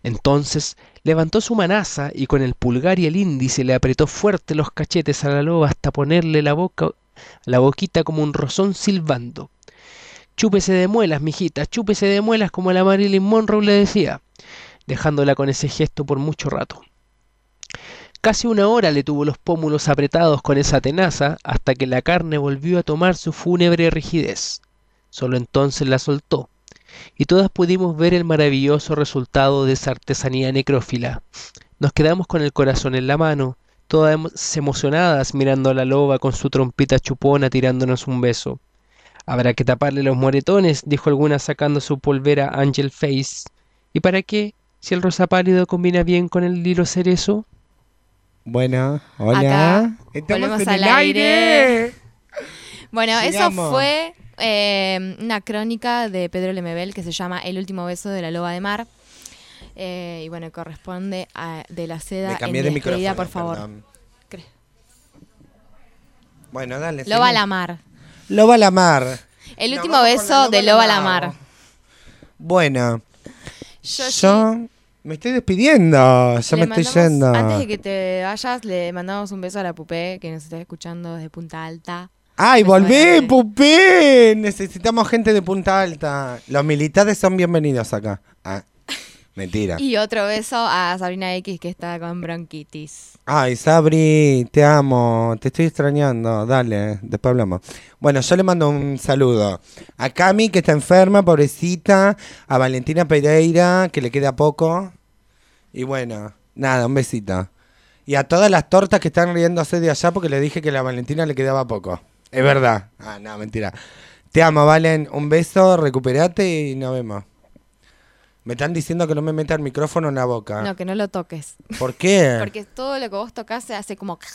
Entonces levantó su manaza y con el pulgar y el índice le apretó fuerte los cachetes a la loba hasta ponerle la boca la boquita como un rozón silbando. Chúpese de muelas, mijita, chúpese de muelas como la Marilyn Monroe le decía, dejándola con ese gesto por mucho rato. Casi una hora le tuvo los pómulos apretados con esa tenaza hasta que la carne volvió a tomar su fúnebre rigidez. Solo entonces la soltó, y todas pudimos ver el maravilloso resultado de esa artesanía necrófila. Nos quedamos con el corazón en la mano, todas emo- emocionadas mirando a la loba con su trompita chupona tirándonos un beso. Habrá que taparle los moretones, dijo alguna sacando su polvera Angel Face. ¿Y para qué? Si el rosa pálido combina bien con el lilo cerezo. Bueno, hola. Acá Estamos volvemos en al el aire. Bueno, eso fue eh, una crónica de Pedro Lemebel que se llama El último beso de la loba de mar. Eh, y bueno, corresponde a De la seda Me en cambié de despedida, micrófono, por favor. perdón. Bueno, dale. Loba a la mar. Loba a la mar. El último beso de loba a la mar. Bueno, Yo, yo me estoy despidiendo. Ya me estoy yendo. Antes de que te vayas, le mandamos un beso a la Pupé que nos está escuchando desde Punta Alta. ¡Ay, volví. Pupé! Necesitamos gente de Punta Alta. Los militares son bienvenidos acá. Ah, mentira. Y otro beso a Sabrina X que está con bronquitis. Ay, Sabri, te amo. Te estoy extrañando. Dale, después hablamos. Bueno, yo le mando un saludo a Cami, que está enferma, pobrecita. A Valentina Pereira, que le queda poco. Y bueno, nada, un besito. Y a todas las tortas que están riéndose de allá porque le dije que a la Valentina le quedaba poco. Es verdad. Ah, no, mentira. Te amo, Valen. Un beso, recuperate y nos vemos. Me están diciendo que no me meta el micrófono en la boca. No, que no lo toques. ¿Por qué? *laughs* Porque todo lo que vos tocas se hace como... *laughs*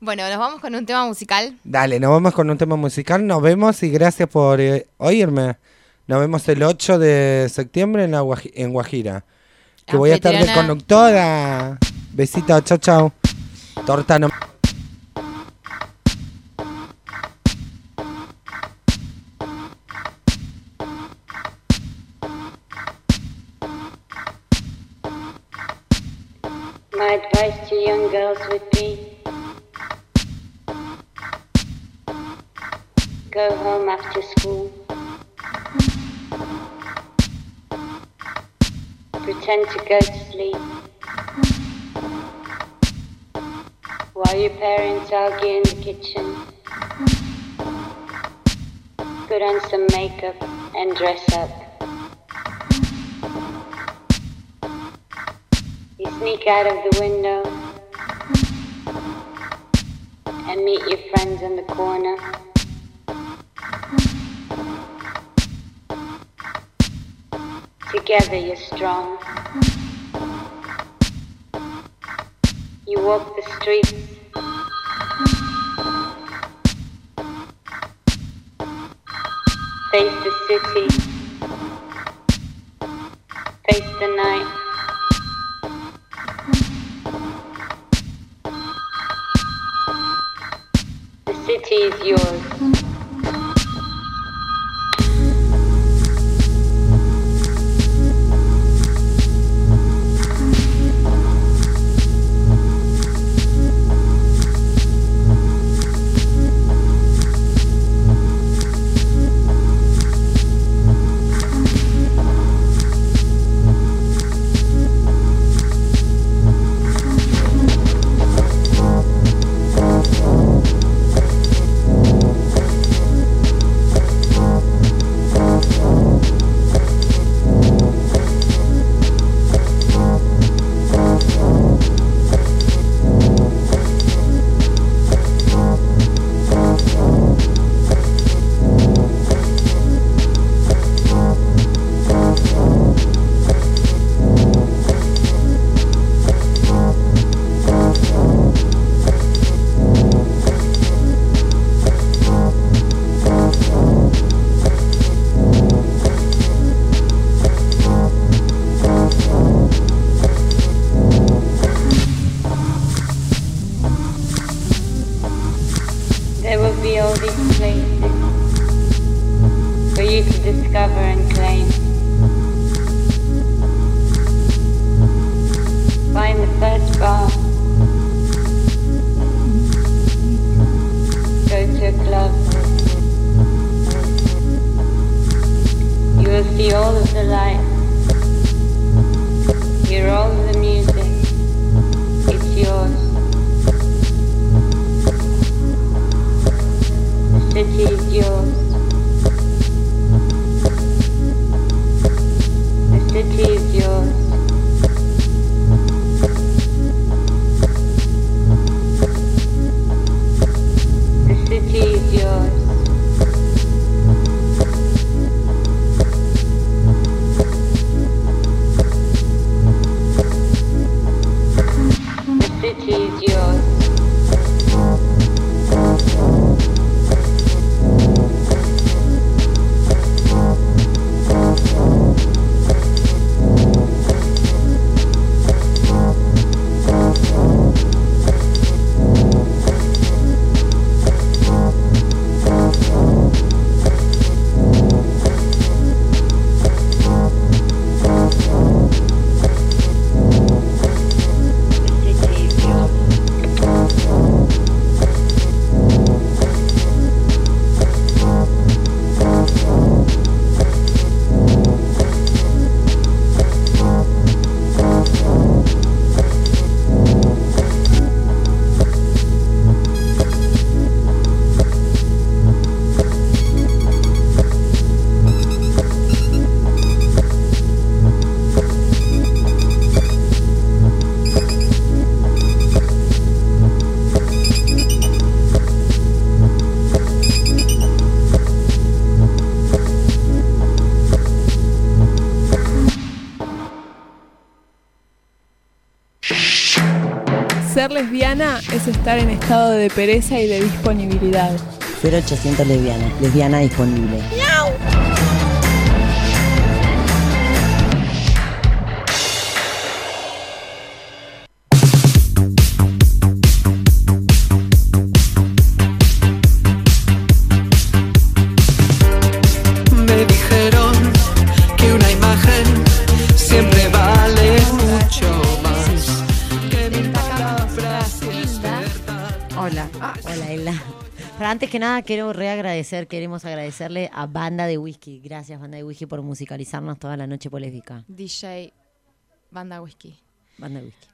Bueno, nos vamos con un tema musical. Dale, nos vamos con un tema musical. Nos vemos y gracias por eh, oírme. Nos vemos el 8 de septiembre en, la en Guajira. Que voy a estar de conductora. Besito, chau, chau. Torta no. My advice to young girls would be go home after school. Pretend to go to sleep while your parents argue in the kitchen. Put on some makeup and dress up. You sneak out of the window and meet your friends in the corner. Together you're strong. You walk the streets. Face the city. Face the night. She's yours. Lesbiana es estar en estado de pereza y de disponibilidad. 0800 lesbiana, lesbiana disponible. Nada, quiero reagradecer, queremos agradecerle a Banda de Whisky. Gracias, Banda de Whisky, por musicalizarnos toda la noche polémica. DJ Banda Whisky. Banda de Whisky.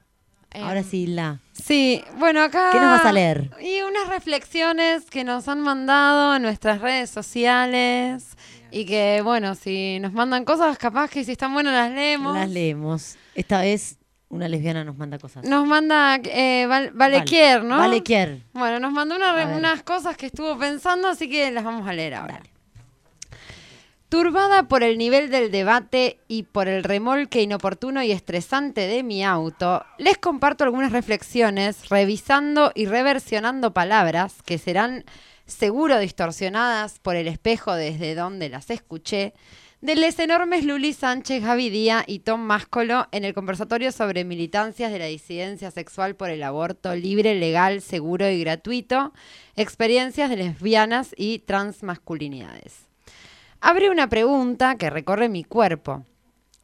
Em, Ahora sí, la. Sí, bueno, acá. ¿Qué nos vas a leer? Y unas reflexiones que nos han mandado en nuestras redes sociales. Y que, bueno, si nos mandan cosas, capaz que si están buenas las leemos. Las leemos. Esta vez una lesbiana nos manda cosas. Nos manda eh, Val- Valequier, ¿no? Valequier. Bueno, nos mandó una unas cosas que estuvo pensando, así que las vamos a leer ahora. Turbada por el nivel del debate y por el remolque inoportuno y estresante de mi auto, les comparto algunas reflexiones revisando y reversionando palabras que serán seguro distorsionadas por el espejo desde donde las escuché, de les enormes Luli Sánchez, Javi Día y Tom Máscolo en el conversatorio sobre militancias de la disidencia sexual por el aborto libre, legal, seguro y gratuito, experiencias de lesbianas y transmasculinidades. Abre una pregunta que recorre mi cuerpo,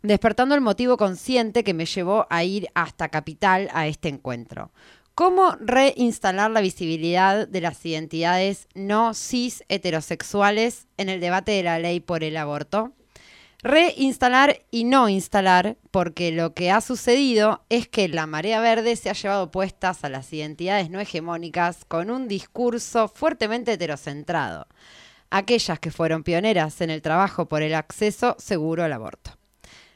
despertando el motivo consciente que me llevó a ir hasta Capital a este encuentro. ¿Cómo reinstalar la visibilidad de las identidades no cis heterosexuales en el debate de la ley por el aborto? Reinstalar y no instalar, porque lo que ha sucedido es que la marea verde se ha llevado puestas a las identidades no hegemónicas con un discurso fuertemente heterocentrado aquellas que fueron pioneras en el trabajo por el acceso seguro al aborto.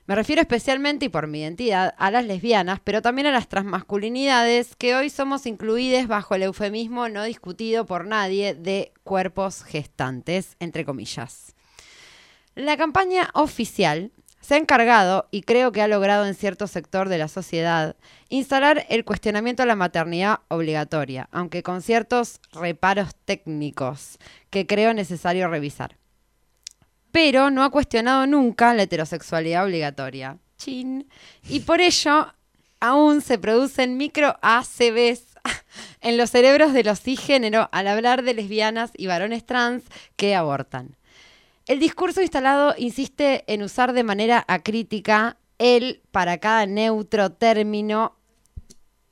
Me refiero especialmente y por mi identidad a las lesbianas, pero también a las transmasculinidades que hoy somos incluidas bajo el eufemismo no discutido por nadie de cuerpos gestantes, entre comillas. La campaña oficial se ha encargado, y creo que ha logrado en cierto sector de la sociedad, instalar el cuestionamiento a la maternidad obligatoria, aunque con ciertos reparos técnicos que creo necesario revisar. Pero no ha cuestionado nunca la heterosexualidad obligatoria. Chin. Y por ello aún se producen micro ACVs *laughs* en los cerebros de los cisgénero al hablar de lesbianas y varones trans que abortan. El discurso instalado insiste en usar de manera acrítica el para cada neutro término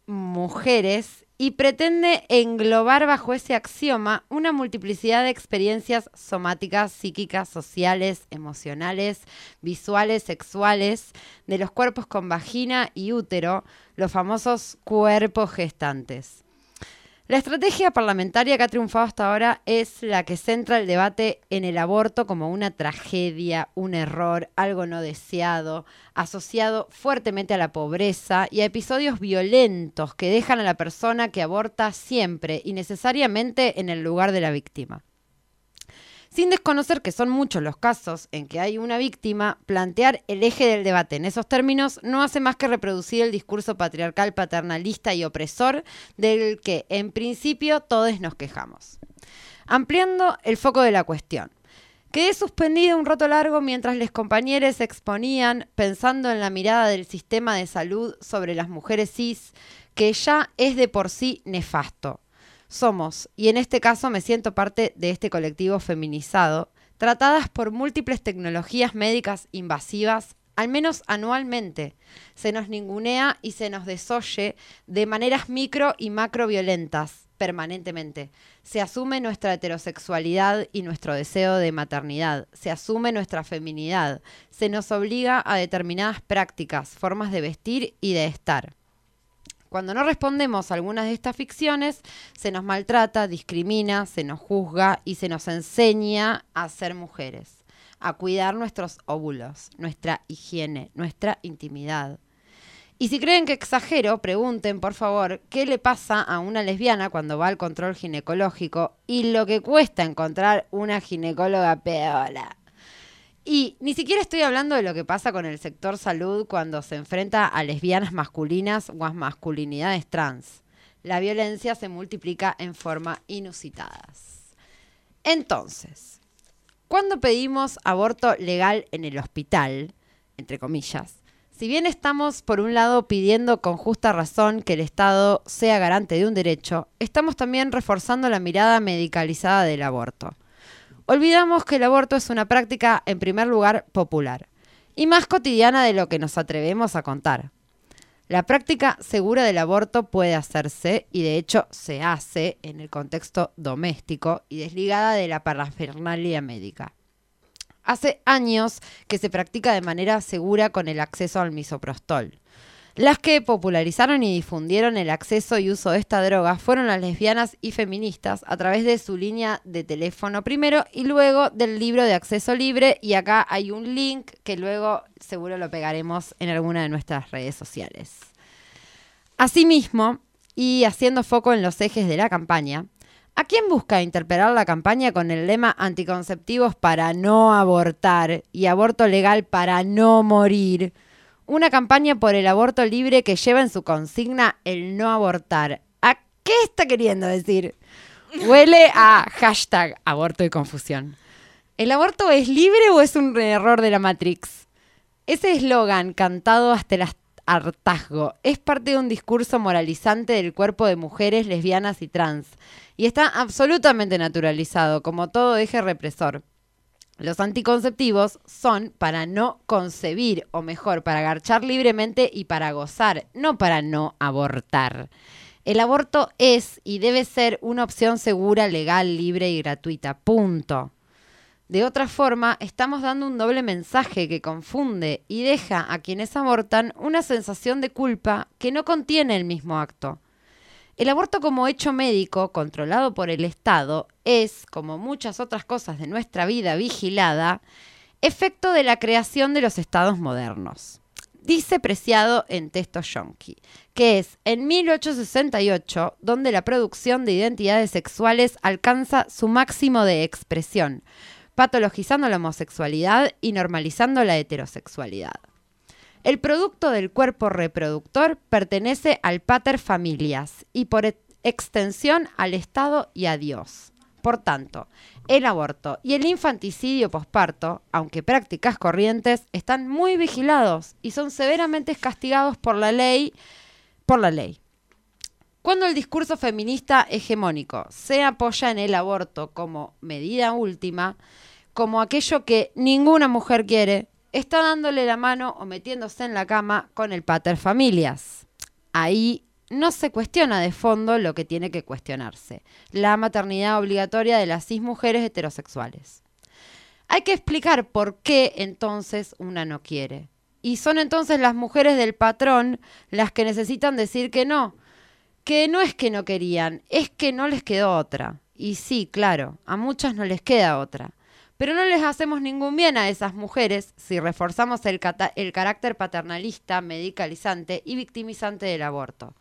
mujeres y pretende englobar bajo ese axioma una multiplicidad de experiencias somáticas, psíquicas, sociales, emocionales, visuales, sexuales, de los cuerpos con vagina y útero, los famosos cuerpos gestantes. La estrategia parlamentaria que ha triunfado hasta ahora es la que centra el debate en el aborto como una tragedia, un error, algo no deseado, asociado fuertemente a la pobreza y a episodios violentos que dejan a la persona que aborta siempre y necesariamente en el lugar de la víctima. Sin desconocer que son muchos los casos en que hay una víctima, plantear el eje del debate en esos términos no hace más que reproducir el discurso patriarcal, paternalista y opresor del que en principio todos nos quejamos. Ampliando el foco de la cuestión. Quedé suspendida un rato largo mientras los compañeros exponían, pensando en la mirada del sistema de salud sobre las mujeres cis, que ya es de por sí nefasto somos, y en este caso me siento parte de este colectivo feminizado, tratadas por múltiples tecnologías médicas invasivas, al menos anualmente. Se nos ningunea y se nos desoye de maneras micro y macro violentas permanentemente. Se asume nuestra heterosexualidad y nuestro deseo de maternidad. Se asume nuestra feminidad. Se nos obliga a determinadas prácticas, formas de vestir y de estar. Cuando no respondemos a algunas de estas ficciones, se nos maltrata, discrimina, se nos juzga y se nos enseña a ser mujeres, a cuidar nuestros óvulos, nuestra higiene, nuestra intimidad. Y si creen que exagero, pregunten, por favor, qué le pasa a una lesbiana cuando va al control ginecológico y lo que cuesta encontrar una ginecóloga peola. Y ni siquiera estoy hablando de lo que pasa con el sector salud cuando se enfrenta a lesbianas masculinas o a masculinidades trans. La violencia se multiplica en forma inusitadas. Entonces, cuando pedimos aborto legal en el hospital, entre comillas, si bien estamos por un lado pidiendo con justa razón que el Estado sea garante de un derecho, estamos también reforzando la mirada medicalizada del aborto. Olvidamos que el aborto es una práctica, en primer lugar, popular y más cotidiana de lo que nos atrevemos a contar. La práctica segura del aborto puede hacerse, y de hecho se hace, en el contexto doméstico y desligada de la parafernalia médica. Hace años que se practica de manera segura con el acceso al misoprostol. Las que popularizaron y difundieron el acceso y uso de esta droga fueron las lesbianas y feministas a través de su línea de teléfono primero y luego del libro de acceso libre y acá hay un link que luego seguro lo pegaremos en alguna de nuestras redes sociales. Asimismo, y haciendo foco en los ejes de la campaña, ¿A quién busca interpelar la campaña con el lema anticonceptivos para no abortar y aborto legal para no morir? Una campaña por el aborto libre que lleva en su consigna el no abortar. ¿A qué está queriendo decir? Huele a hashtag aborto y confusión. ¿El aborto es libre o es un error de la Matrix? Ese eslogan, cantado hasta el hartazgo, es parte de un discurso moralizante del cuerpo de mujeres lesbianas y trans, y está absolutamente naturalizado, como todo eje represor. Los anticonceptivos son para no concebir, o mejor, para agarchar libremente y para gozar, no para no abortar. El aborto es y debe ser una opción segura, legal, libre y gratuita. Punto. De otra forma, estamos dando un doble mensaje que confunde y deja a quienes abortan una sensación de culpa que no contiene el mismo acto. El aborto como hecho médico, controlado por el Estado, es, como muchas otras cosas de nuestra vida vigilada, efecto de la creación de los estados modernos. Dice Preciado en Texto Yonki, que es en 1868 donde la producción de identidades sexuales alcanza su máximo de expresión, patologizando la homosexualidad y normalizando la heterosexualidad. El producto del cuerpo reproductor pertenece al pater familias y por e- extensión al Estado y a Dios. Por tanto, el aborto y el infanticidio posparto, aunque prácticas corrientes, están muy vigilados y son severamente castigados por la ley, por la ley. Cuando el discurso feminista hegemónico se apoya en el aborto como medida última, como aquello que ninguna mujer quiere, está dándole la mano o metiéndose en la cama con el pater familias. Ahí no se cuestiona de fondo lo que tiene que cuestionarse, la maternidad obligatoria de las cis mujeres heterosexuales. Hay que explicar por qué entonces una no quiere. Y son entonces las mujeres del patrón las que necesitan decir que no, que no es que no querían, es que no les quedó otra. Y sí, claro, a muchas no les queda otra. Pero no les hacemos ningún bien a esas mujeres si reforzamos el, carácter paternalista, medicalizante y victimizante del aborto.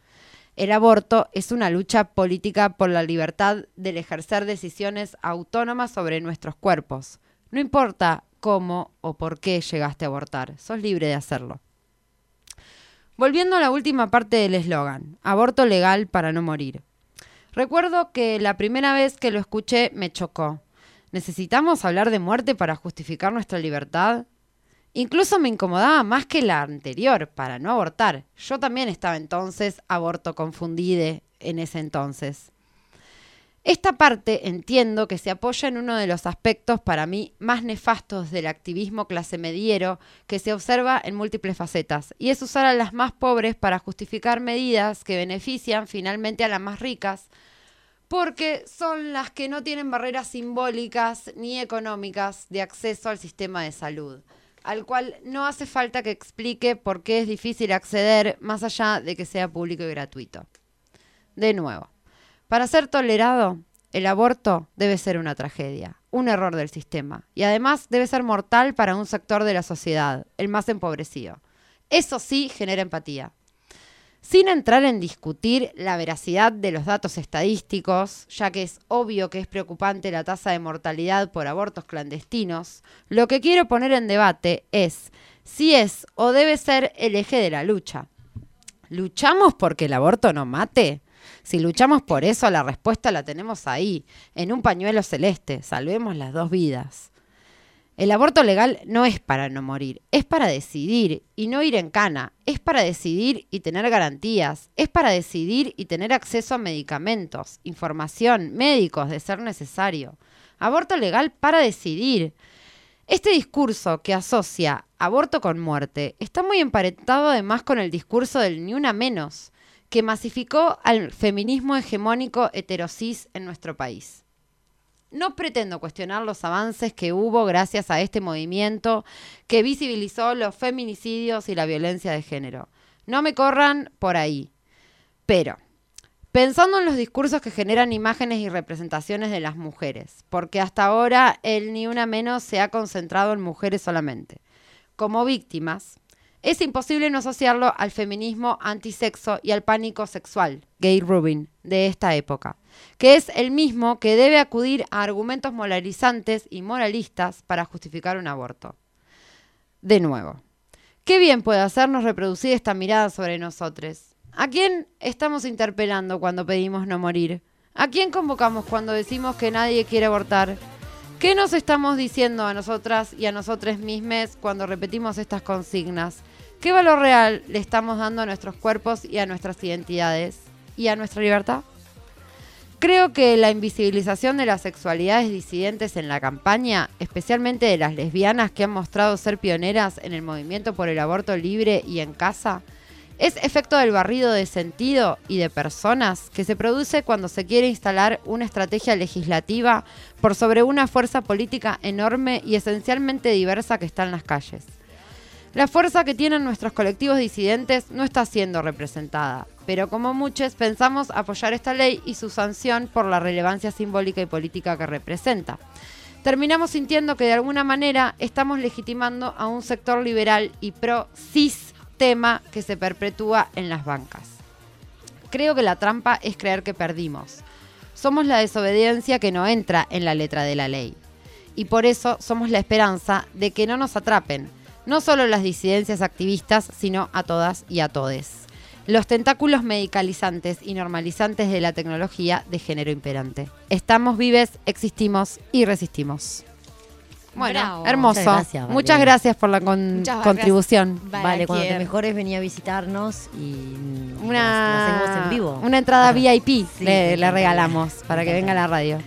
El aborto es una lucha política por la libertad del ejercer decisiones autónomas sobre nuestros cuerpos. No importa cómo o por qué llegaste a abortar, sos libre de hacerlo. Volviendo a la última parte del eslogan, aborto legal para no morir. Recuerdo que la primera vez que lo escuché me chocó. ¿Necesitamos hablar de muerte para justificar nuestra libertad? Incluso me incomodaba más que la anterior, para no abortar. Yo también estaba entonces aborto confundide en ese entonces. Esta parte entiendo que se apoya en uno de los aspectos para mí más nefastos del activismo clase mediero que se observa en múltiples facetas, y es usar a las más pobres para justificar medidas que benefician finalmente a las más ricas, porque son las que no tienen barreras simbólicas ni económicas de acceso al sistema de salud al cual no hace falta que explique por qué es difícil acceder más allá de que sea público y gratuito. De nuevo, para ser tolerado, el aborto debe ser una tragedia, un error del sistema, y además debe ser mortal para un sector de la sociedad, el más empobrecido. Eso sí genera empatía. Sin entrar en discutir la veracidad de los datos estadísticos, ya que es obvio que es preocupante la tasa de mortalidad por abortos clandestinos, lo que quiero poner en debate es si es o debe ser el eje de la lucha. ¿Luchamos porque el aborto no mate? Si luchamos por eso, la respuesta la tenemos ahí, en un pañuelo celeste. Salvemos las dos vidas. El aborto legal no es para no morir, es para decidir y no ir en cana, es para decidir y tener garantías, es para decidir y tener acceso a medicamentos, información, médicos de ser necesario. Aborto legal para decidir. Este discurso que asocia aborto con muerte está muy emparentado además con el discurso del ni una menos, que masificó al feminismo hegemónico heterosis en nuestro país. No pretendo cuestionar los avances que hubo gracias a este movimiento que visibilizó los feminicidios y la violencia de género. No me corran por ahí. Pero, pensando en los discursos que generan imágenes y representaciones de las mujeres, porque hasta ahora el ni una menos se ha concentrado en mujeres solamente, como víctimas, es imposible no asociarlo al feminismo antisexo y al pánico sexual, Gay Rubin, de esta época, que es el mismo que debe acudir a argumentos moralizantes y moralistas para justificar un aborto. De nuevo, qué bien puede hacernos reproducir esta mirada sobre nosotros. ¿A quién estamos interpelando cuando pedimos no morir? ¿A quién convocamos cuando decimos que nadie quiere abortar? ¿Qué nos estamos diciendo a nosotras y a nosotros mismos cuando repetimos estas consignas? ¿Qué valor real le estamos dando a nuestros cuerpos y a nuestras identidades y a nuestra libertad? Creo que la invisibilización de las sexualidades disidentes en la campaña, especialmente de las lesbianas que han mostrado ser pioneras en el movimiento por el aborto libre y en casa, es efecto del barrido de sentido y de personas que se produce cuando se quiere instalar una estrategia legislativa por sobre una fuerza política enorme y esencialmente diversa que está en las calles. La fuerza que tienen nuestros colectivos disidentes no está siendo representada, pero como muchos pensamos apoyar esta ley y su sanción por la relevancia simbólica y política que representa. Terminamos sintiendo que de alguna manera estamos legitimando a un sector liberal y pro-cis tema que se perpetúa en las bancas. Creo que la trampa es creer que perdimos. Somos la desobediencia que no entra en la letra de la ley. Y por eso somos la esperanza de que no nos atrapen, no solo las disidencias activistas, sino a todas y a todes. Los tentáculos medicalizantes y normalizantes de la tecnología de género imperante. Estamos vives, existimos y resistimos. Bueno, Bravo. hermoso. Muchas gracias, Vale. Muchas gracias por la con- Muchas contribución. Vale, cuando te mejores venía a visitarnos y Una, lo hacemos en vivo. una entrada VIP Sí, le, regalamos para que venga a la radio.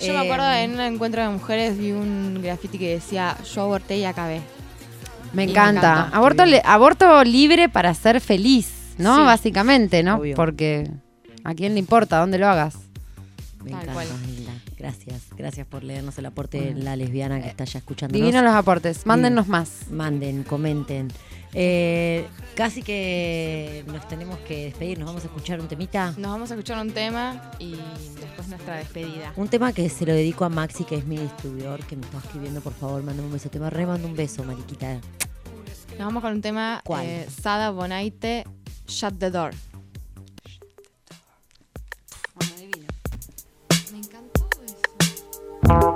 Yo me acuerdo Eh, en un encuentro de mujeres vi un graffiti que decía yo aborté y acabé. Me encanta. aborto, aborto libre para ser feliz, ¿no? Sí. Básicamente, ¿no? Obvio. Porque a quién le importa dónde lo hagas. Me Tal encanta. Hilda. Gracias. Gracias por leernos el aporte de la lesbiana que está ya escuchando. Divinos los aportes. Mándennos más. Manden, comenten. Eh, casi que nos tenemos que despedir. Nos vamos a escuchar un temita. Nos vamos a escuchar un tema y después nuestra despedida. Un tema que se lo dedico a Maxi, que es mi distribuidor, que me está escribiendo, por favor, mándame un beso. Te me re mando un beso, mariquita. Nos vamos con un tema ¿Cuál? eh, Sada Bonaite, Shut the Door. Me encantó eso.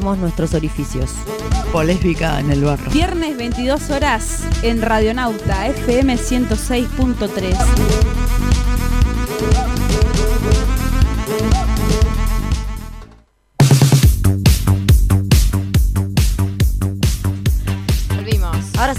Nuestros orificios. Polésbica en el barro. Viernes 22 horas en Radionauta FM 106.3.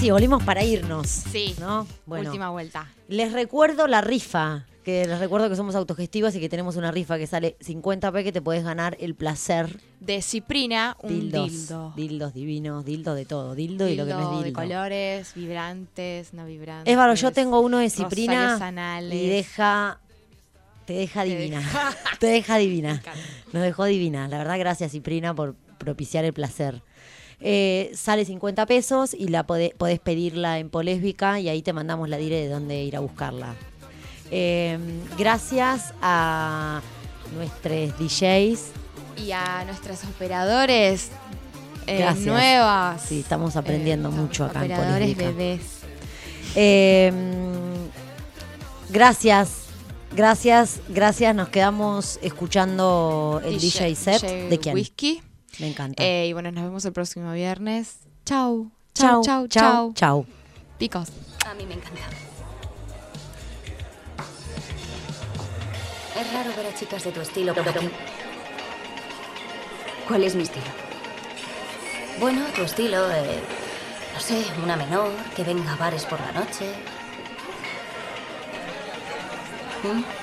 Sí, volvimos para irnos. Sí. ¿No? Bueno. Última vuelta. Les recuerdo la rifa. Que les recuerdo que somos autogestivas y que tenemos una rifa que sale 50p que te puedes ganar el placer. De Ciprina, un dildos, dildo. Dildos divinos, dildo de todo. Dildo, y lo que no es de dildo. colores, vibrantes, no vibrantes. Ébaro, yo tengo uno de Ciprina y deja. Te deja divina. te deja divina. Nos dejó divina. La verdad, gracias Ciprina por propiciar el placer. Eh, sale 50 pesos y la pode- podés pedirla en Polésbica y ahí te mandamos la dire de dónde ir a buscarla. Eh, gracias a nuestros DJs. Y a nuestros operadores eh, nuevas. Sí, estamos aprendiendo mucho acá en Operadores Polésbica. bebés. Eh, gracias, gracias, gracias. Nos quedamos escuchando el DJ, set. DJ ¿De quién? Whisky. Me encanta. Eh, y bueno, nos vemos el próximo viernes. Chau. Chau, Chau, chau, chau, chau. Picos. A mí me encanta. Es raro ver a chicas de tu estilo aquí. ¿Cuál es mi estilo? Bueno, tu estilo, eh, no sé, una menor que venga a bares por la noche. ¿Mm?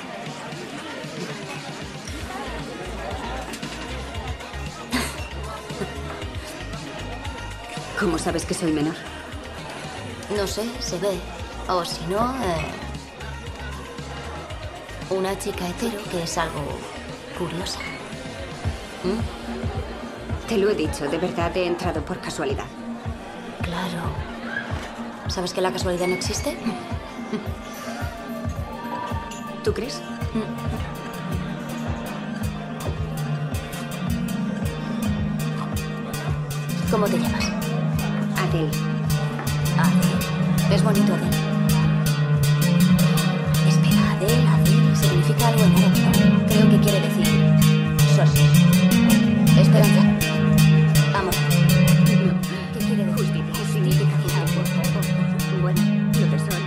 ¿Cómo sabes que soy menor? No sé, se ve. O si no, eh, una chica hetero que es algo curiosa. ¿Mm? Te lo he dicho, de verdad he entrado por casualidad. Claro. ¿Sabes que la casualidad no existe? *laughs* ¿Tú crees? ¿Cómo te llamas? Adele. Adele. Es bonito, Adele. Espera, Adele, Adele. Significa algo en árabe. Creo que quiere decir sol. Esperanza. Amor. ¿Qué quiere decir? Justicia significa tiempo. Bueno, lo de sol.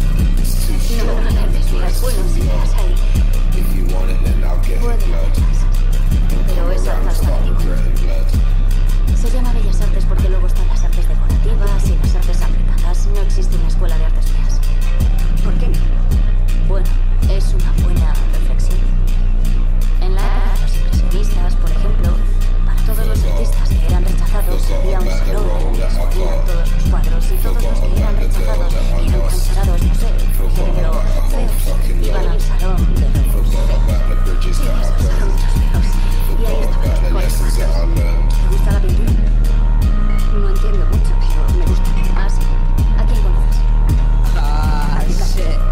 No, no, no, buenos días ahí. Buenos días. Pero es artes Se llama Bellas Artes porque luego están las artes decorativas y las artes aplicadas. No existe una escuela de artes feas. ¿Por qué no? Bueno, es una buena reflexión. En la época de los impresionistas, por ejemplo, todos los artistas que eran rechazados había un salón donde exponían todos sus cuadros y todos los que eran rechazados que eran cancelados, no sé, género, feos, iban al salón de los. Y feos. Y ahí estaban los cuadros ¿Te gusta la pintura? No entiendo mucho, pero me gusta. Ah, sí. ¿A quién conoces? Ah, shit.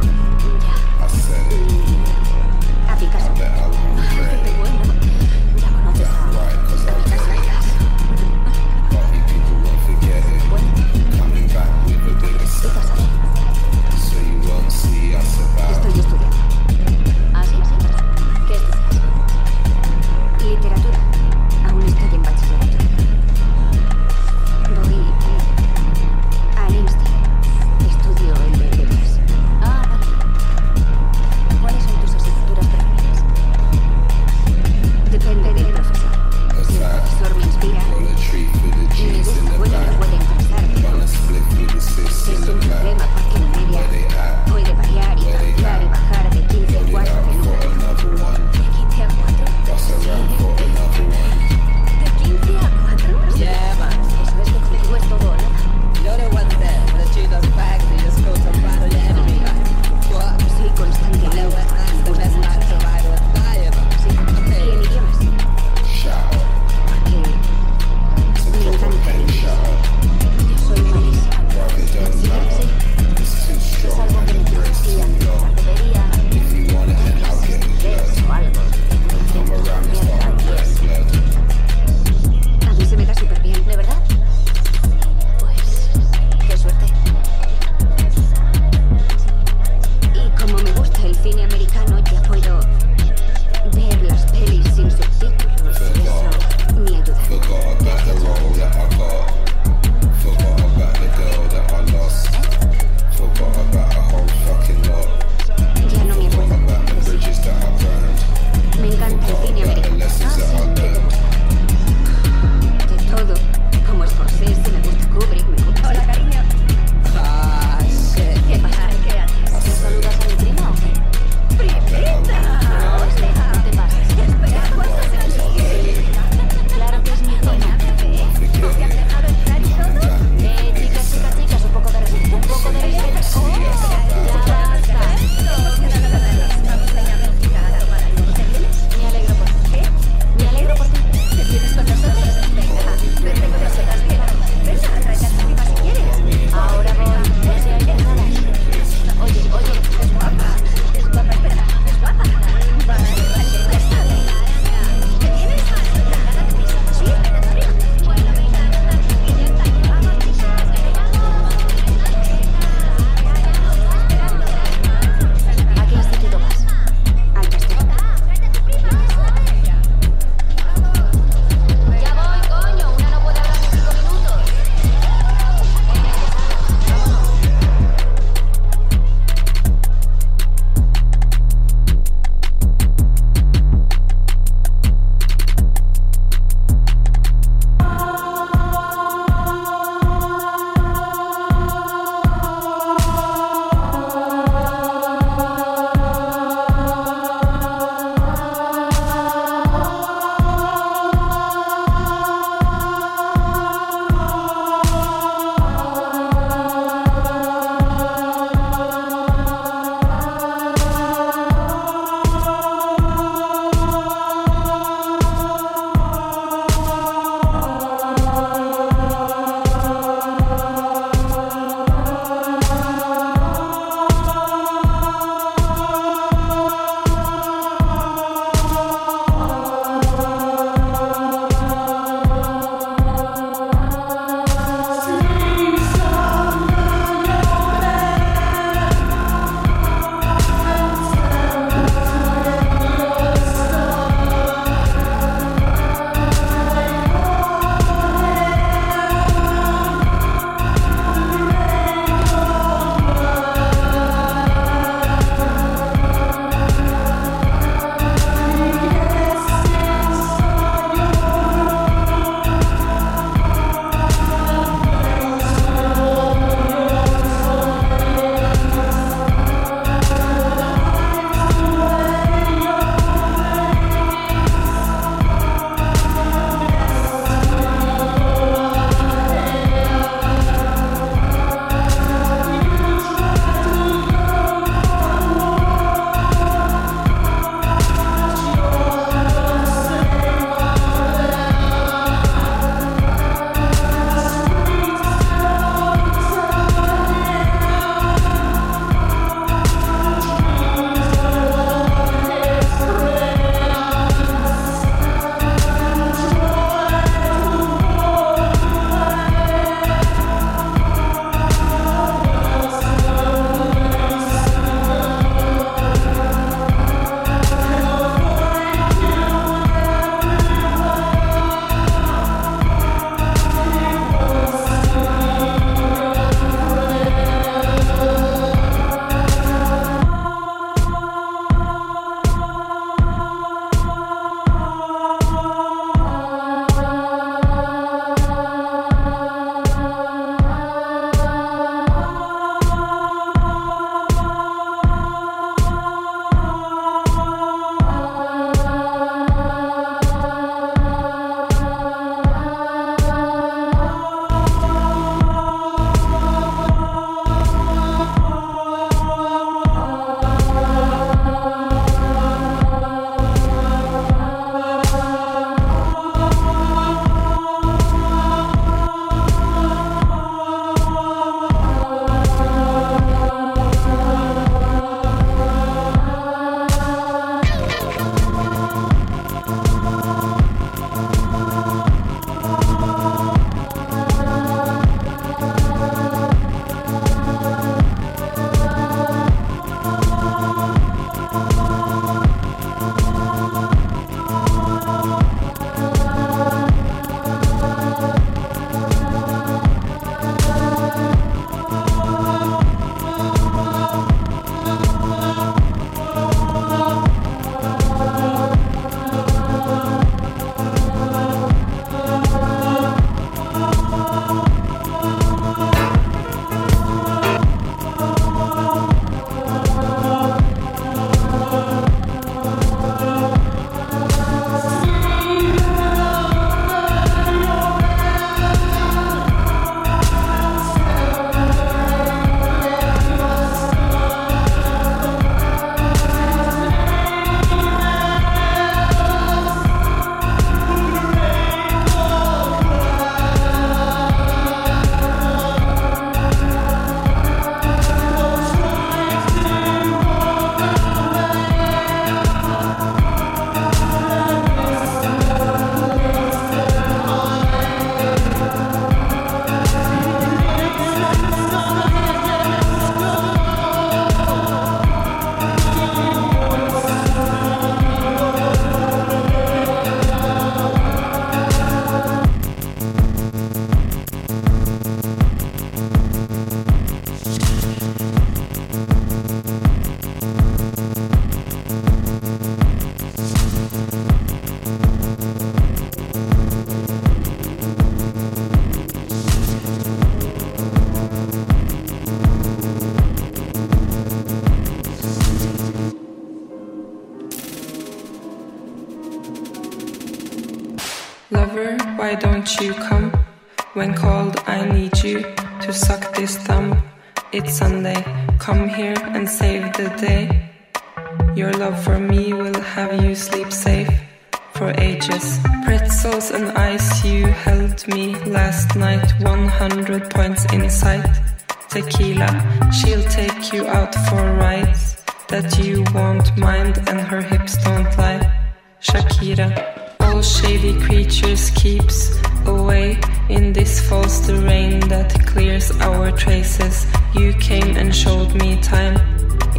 That clears our traces. You came and showed me time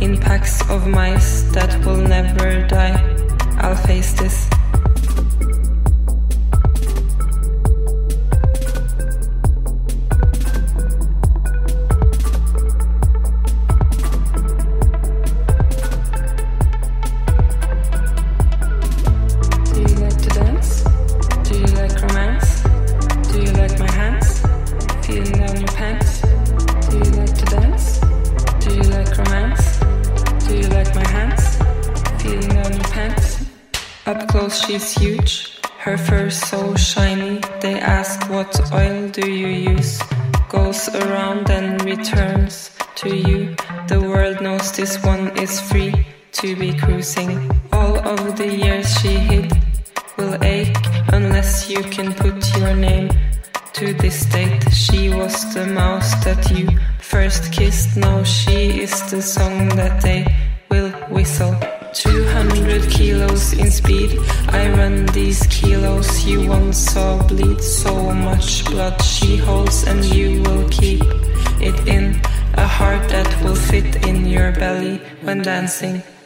in packs of mice that will never die. I'll face this. She's huge. Her fur dancing.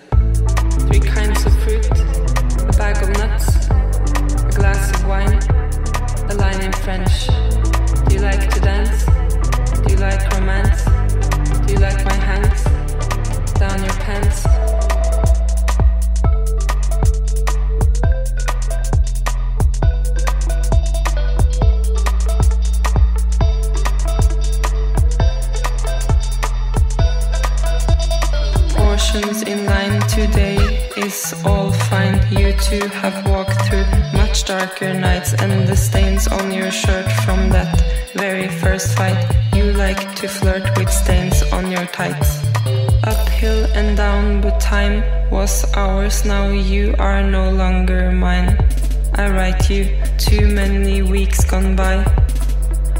I write you too many weeks gone by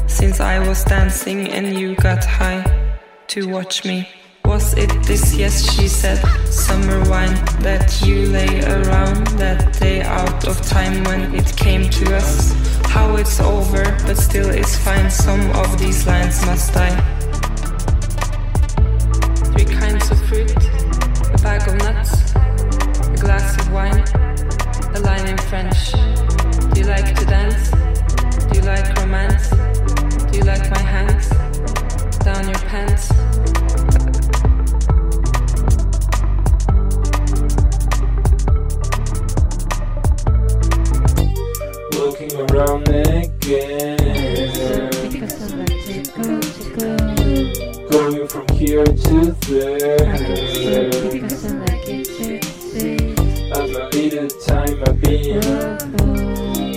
since I was dancing and you got high to watch me. Was it this? Yes, she said. Summer wine that you lay around that day out of time when it came to us. How it's over, but still it's fine. Some of these lines must die. Three kinds of fruit, a bag of nuts, a glass of wine, a line in French. Do you like to dance? Do you like romance? Do you like my hands? Down your pants. Looking around again. Going from here to there. A little time I've been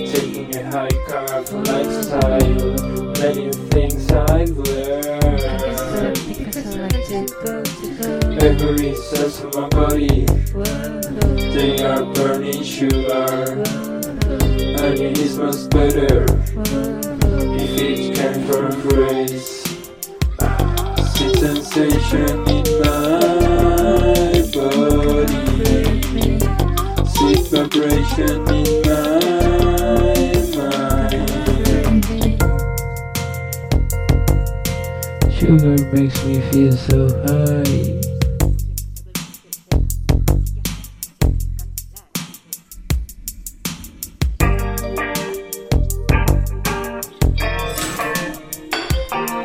taking a high carb lifestyle. Many things I've learned. Every cells of my body, they are burning sugar. And it is much better if it came from. Sweet sensation in my vibration in my mind. Sugar makes me feel so high.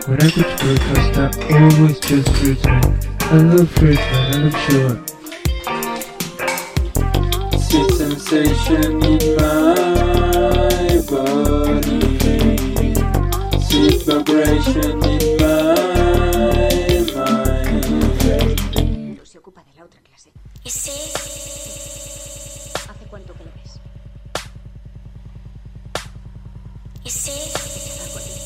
When I put breakfast, I always just fruits, man. I love fruits, man, and I'm sure. Sensation in my body, sweet vibration in my mind. Se ocupa de la otra clase. ¿Y sí? ¿Hace cuánto que lo ves? ¿Y sí?